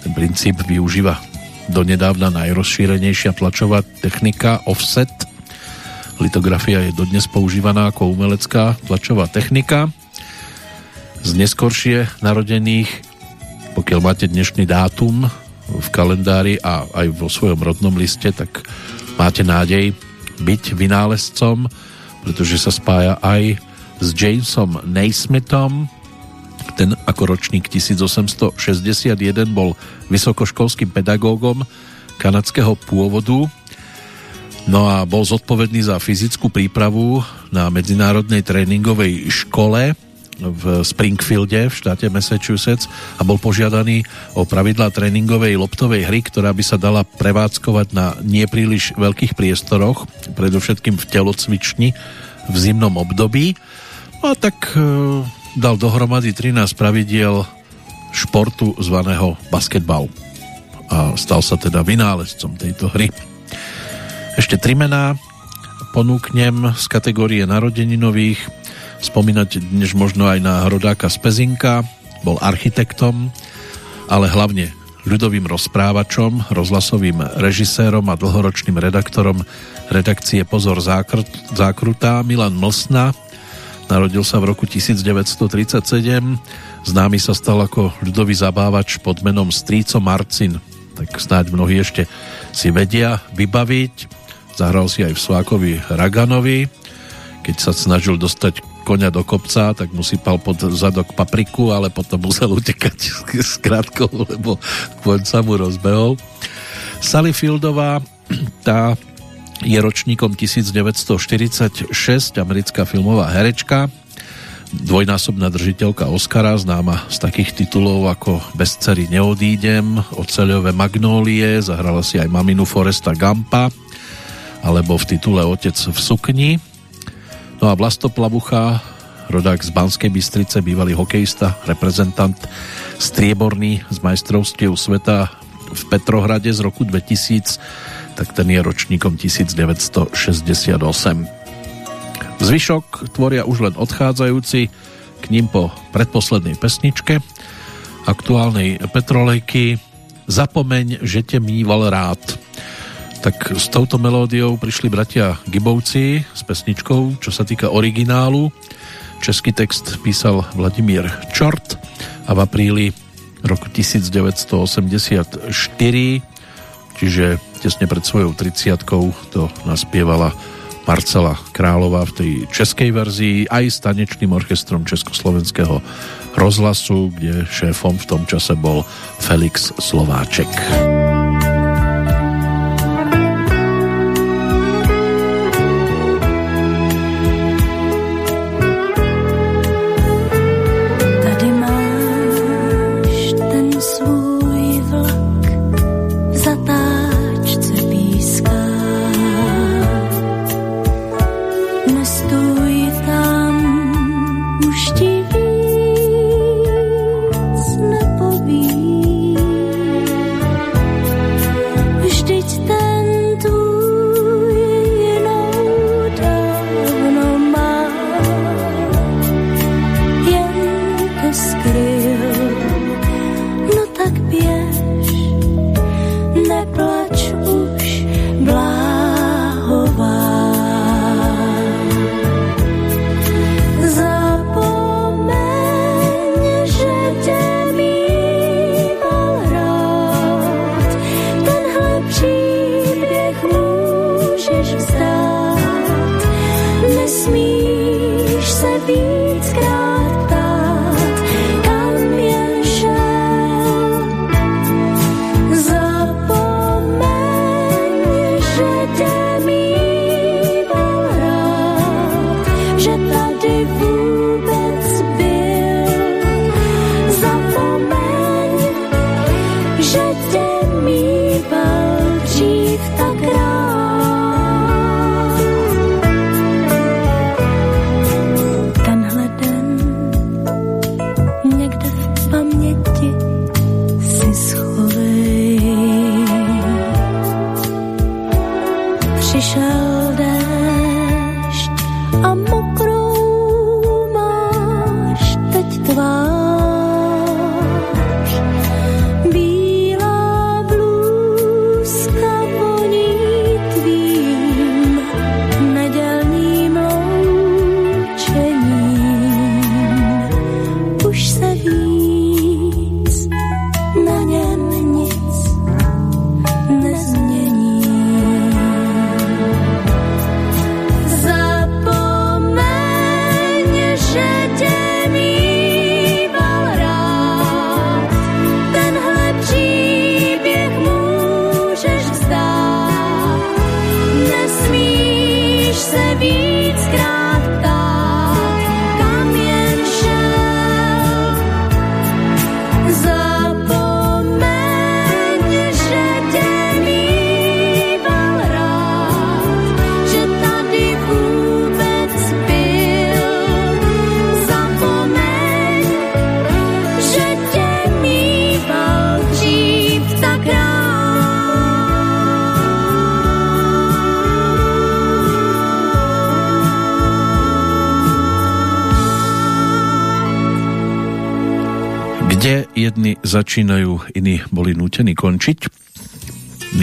Ten princíp využíva donedávna najrozšírenejšia tlačová technika offset – Litografia je dodnes používaná ako umelecká tlačová technika. Z neskoršie narodených, pokiaľ máte dnešný dátum v kalendári a aj vo svojom rodnom liste, tak máte nádej byť vynálezcom, pretože sa spája aj s Jamesom Naismithom. Ten ako ročník 1861 bol vysokoškolským pedagógom kanadského pôvodu No a bol zodpovedný za fyzickú prípravu na medzinárodnej tréningovej škole v Springfielde v štáte Massachusetts a bol požiadaný o pravidlá tréningovej loptovej hry, ktorá by sa dala prevádzkovať na nepríliš veľkých priestoroch, predovšetkým v telocvični v zimnom období. No a tak e, dal dohromady 13 pravidiel športu zvaného basketbal a stal sa teda vynálezcom tejto hry. Ešte tri mená ponúknem z kategórie narodeninových. Spomínať dnes možno aj na Hrodáka z Pezinka, bol architektom, ale hlavne ľudovým rozprávačom, rozhlasovým režisérom a dlhoročným redaktorom redakcie Pozor zákr- zákrutá Milan Mlsna. Narodil sa v roku 1937. Známy sa stal ako ľudový zabávač pod menom Stríco Marcin. Tak snáď mnohí ešte si vedia vybaviť Zahral si aj v Svákovi Raganovi. Keď sa snažil dostať koňa do kopca, tak mu sypal pod zadok papriku, ale potom musel utekať s krátkou, lebo koň sa mu rozbehol. Sally Fieldová, tá je ročníkom 1946, americká filmová herečka, dvojnásobná držiteľka Oscara, známa z takých titulov ako Bezcery neodídem, Oceľové magnólie, zahrala si aj maminu Foresta Gampa, alebo v titule Otec v sukni. No a Vlasto Plavucha, rodák z Banskej Bystrice, bývalý hokejista, reprezentant strieborný z majstrovstiev sveta v Petrohrade z roku 2000, tak ten je ročníkom 1968. Zvyšok tvoria už len odchádzajúci k ním po predposlednej pesničke aktuálnej Petrolejky Zapomeň, že te mýval rád tak s touto melódiou prišli bratia Gibovci s pesničkou, čo sa týka originálu. Český text písal Vladimír Čort a v apríli roku 1984, čiže tesne pred svojou 30 to naspievala Marcela Králová v tej českej verzii aj s tanečným orchestrom Československého rozhlasu, kde šéfom v tom čase bol Felix Slováček.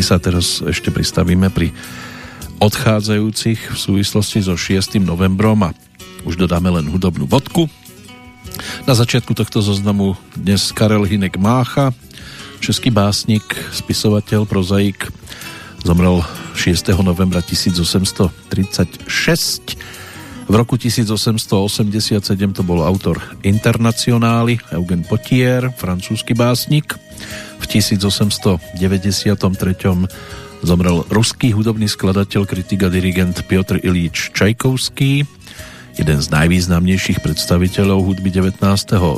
Sa teraz ešte pristavíme pri odchádzajúcich v súvislosti so 6. novembrom a už dodáme len hudobnú bodku. Na začiatku tohto zoznamu dnes Karel Hinek Mácha, český básnik, spisovateľ, prozaik, zomrel 6. novembra 1836 v roku 1887 to bol autor Internacionály Eugen Potier, francúzsky básnik. V 1893 zomrel ruský hudobný skladateľ, kritik a dirigent Piotr Ilíč Čajkovský, jeden z najvýznamnejších predstaviteľov hudby 19.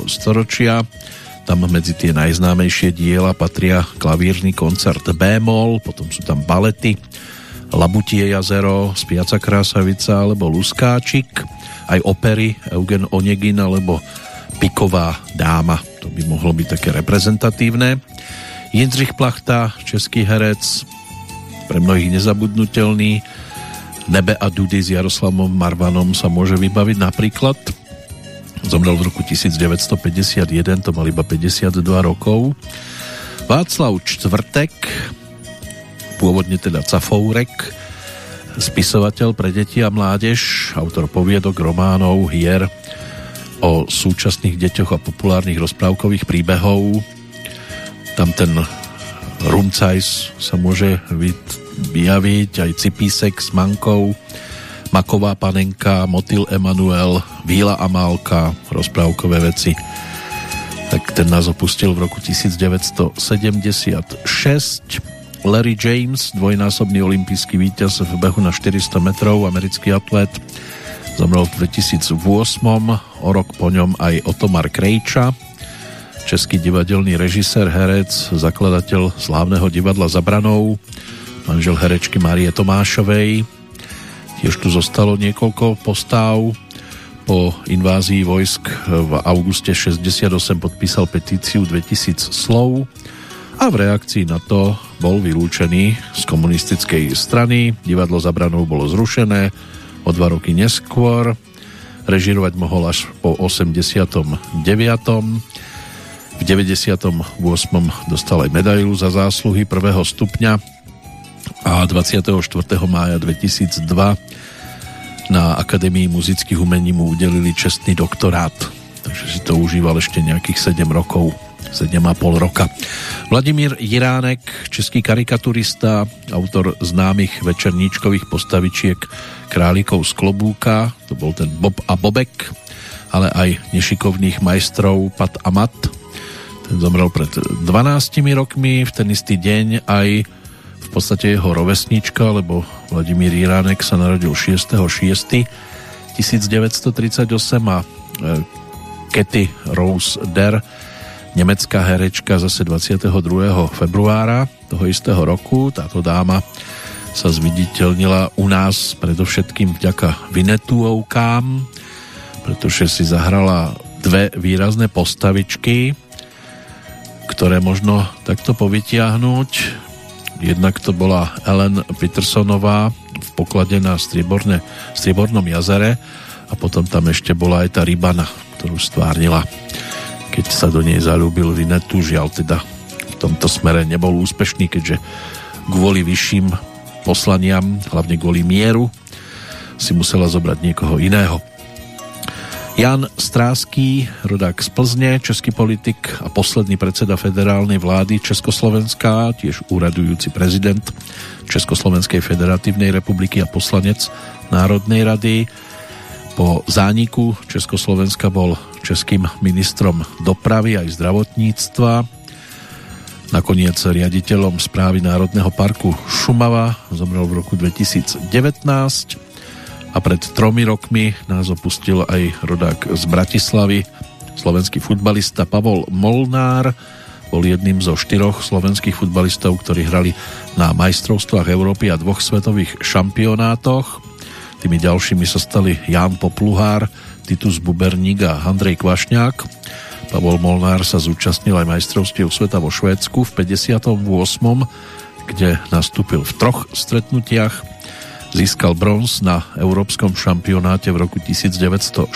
storočia. Tam medzi tie najznámejšie diela patria klavírny koncert B-moll, potom sú tam balety, Labutie jazero, Spiaca krásavica alebo Luskáčik, aj opery Eugen Onegin alebo Piková dáma. To by mohlo byť také reprezentatívne. Jindřich Plachta, český herec, pre mnohých nezabudnutelný. Nebe a Dudy s Jaroslavom Marvanom sa môže vybaviť napríklad. Zomrel v roku 1951, to mal iba 52 rokov. Václav Čtvrtek, pôvodne teda Cafourek, spisovateľ pre deti a mládež, autor poviedok, románov, hier o súčasných deťoch a populárnych rozprávkových príbehov. Tam ten Rumcajs sa môže vyjaviť, aj Cipísek s Mankou, Maková panenka, Motil Emanuel, Víla Amálka, rozprávkové veci. Tak ten nás opustil v roku 1976 Larry James, dvojnásobný olimpijský víťaz v behu na 400 metrov, americký atlet, zomrel v 2008, o rok po ňom aj Otomar Krejča, český divadelný režisér, herec, zakladateľ slávneho divadla Zabranou, manžel herečky Marie Tomášovej. Tiež tu zostalo niekoľko postáv. Po invázii vojsk v auguste 68 podpísal petíciu 2000 slov a v reakcii na to bol vylúčený z komunistickej strany. Divadlo Zabranou bolo zrušené o dva roky neskôr. Režirovať mohol až po 89. V 98. dostal aj medailu za zásluhy prvého stupňa a 24. mája 2002 na Akadémii muzických umení mu udelili čestný doktorát. Takže si to užíval ešte nejakých 7 rokov. 7,5 roka. Vladimír Jiránek, český karikaturista, autor známych večerníčkových postavičiek Králikov z klobúka, to bol ten Bob a Bobek, ale aj nešikovných majstrov Pat a Mat. Ten zomrel pred 12 rokmi, v ten istý deň aj v podstate jeho rovesnička, lebo Vladimír Jiránek sa narodil 6.6. 1938 a Katy Rose Der nemecká herečka zase 22. februára toho istého roku. Táto dáma sa zviditeľnila u nás predovšetkým vďaka Vinetuovkám, pretože si zahrala dve výrazné postavičky, ktoré možno takto povytiahnuť. Jednak to bola Ellen Petersonová v poklade na Strieborne, Striebornom jazere a potom tam ešte bola aj tá Rybana, ktorú stvárnila keď sa do nej zalúbil Vinetu, žiaľ teda v tomto smere nebol úspešný, keďže kvôli vyšším poslaniam, hlavne kvôli mieru, si musela zobrať niekoho iného. Jan Stráský, rodák z Plzne, český politik a posledný predseda federálnej vlády Československa, tiež úradujúci prezident Československej federatívnej republiky a poslanec Národnej rady. Po zániku Československa bol českým ministrom dopravy aj zdravotníctva, nakoniec riaditeľom správy Národného parku Šumava, zomrel v roku 2019 a pred tromi rokmi nás opustil aj rodák z Bratislavy, slovenský futbalista Pavol Molnár, bol jedným zo štyroch slovenských futbalistov, ktorí hrali na majstrovstvách Európy a dvoch svetových šampionátoch. Tými ďalšími sa stali Jan Popluhár, Titus Buberník a Andrej Kvašňák. Pavol Molnár sa zúčastnil aj majstrovstiev sveta vo Švédsku v 58. kde nastúpil v troch stretnutiach. Získal bronz na Európskom šampionáte v roku 1960,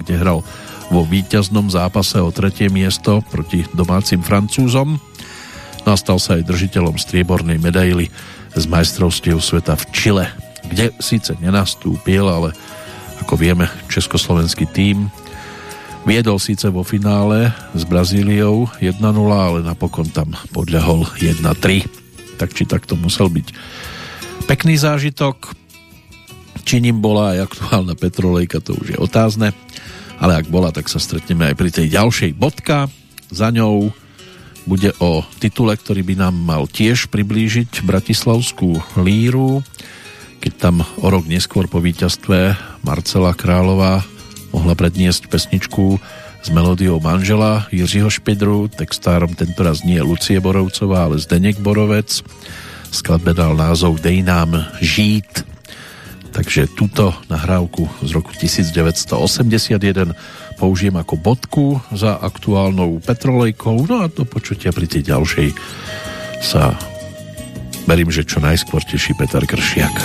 kde hral vo víťaznom zápase o tretie miesto proti domácim Francúzom. Nastal sa aj držiteľom striebornej medaily z majstrovstiev sveta v Čile, kde síce nenastúpil, ale ako vieme, československý tím viedol síce vo finále s Brazíliou 1-0, ale napokon tam podľahol 1-3. Tak či tak to musel byť pekný zážitok. Či ním bola aj aktuálna petrolejka, to už je otázne ale ak bola, tak sa stretneme aj pri tej ďalšej bodka. Za ňou bude o titule, ktorý by nám mal tiež priblížiť Bratislavskú líru, keď tam o rok neskôr po víťazstve Marcela Králová mohla predniesť pesničku s melódiou manžela Jiřího Špidru, textárom tentoraz nie Lucie Borovcová, ale Zdeněk Borovec. Skladbe dal názov Dej nám žít. Takže túto nahrávku z roku 1981 použijem ako bodku za aktuálnou petrolejkou, no a to počutia pri tej ďalšej sa verím, že čo najskôr teší Peter Kršiak.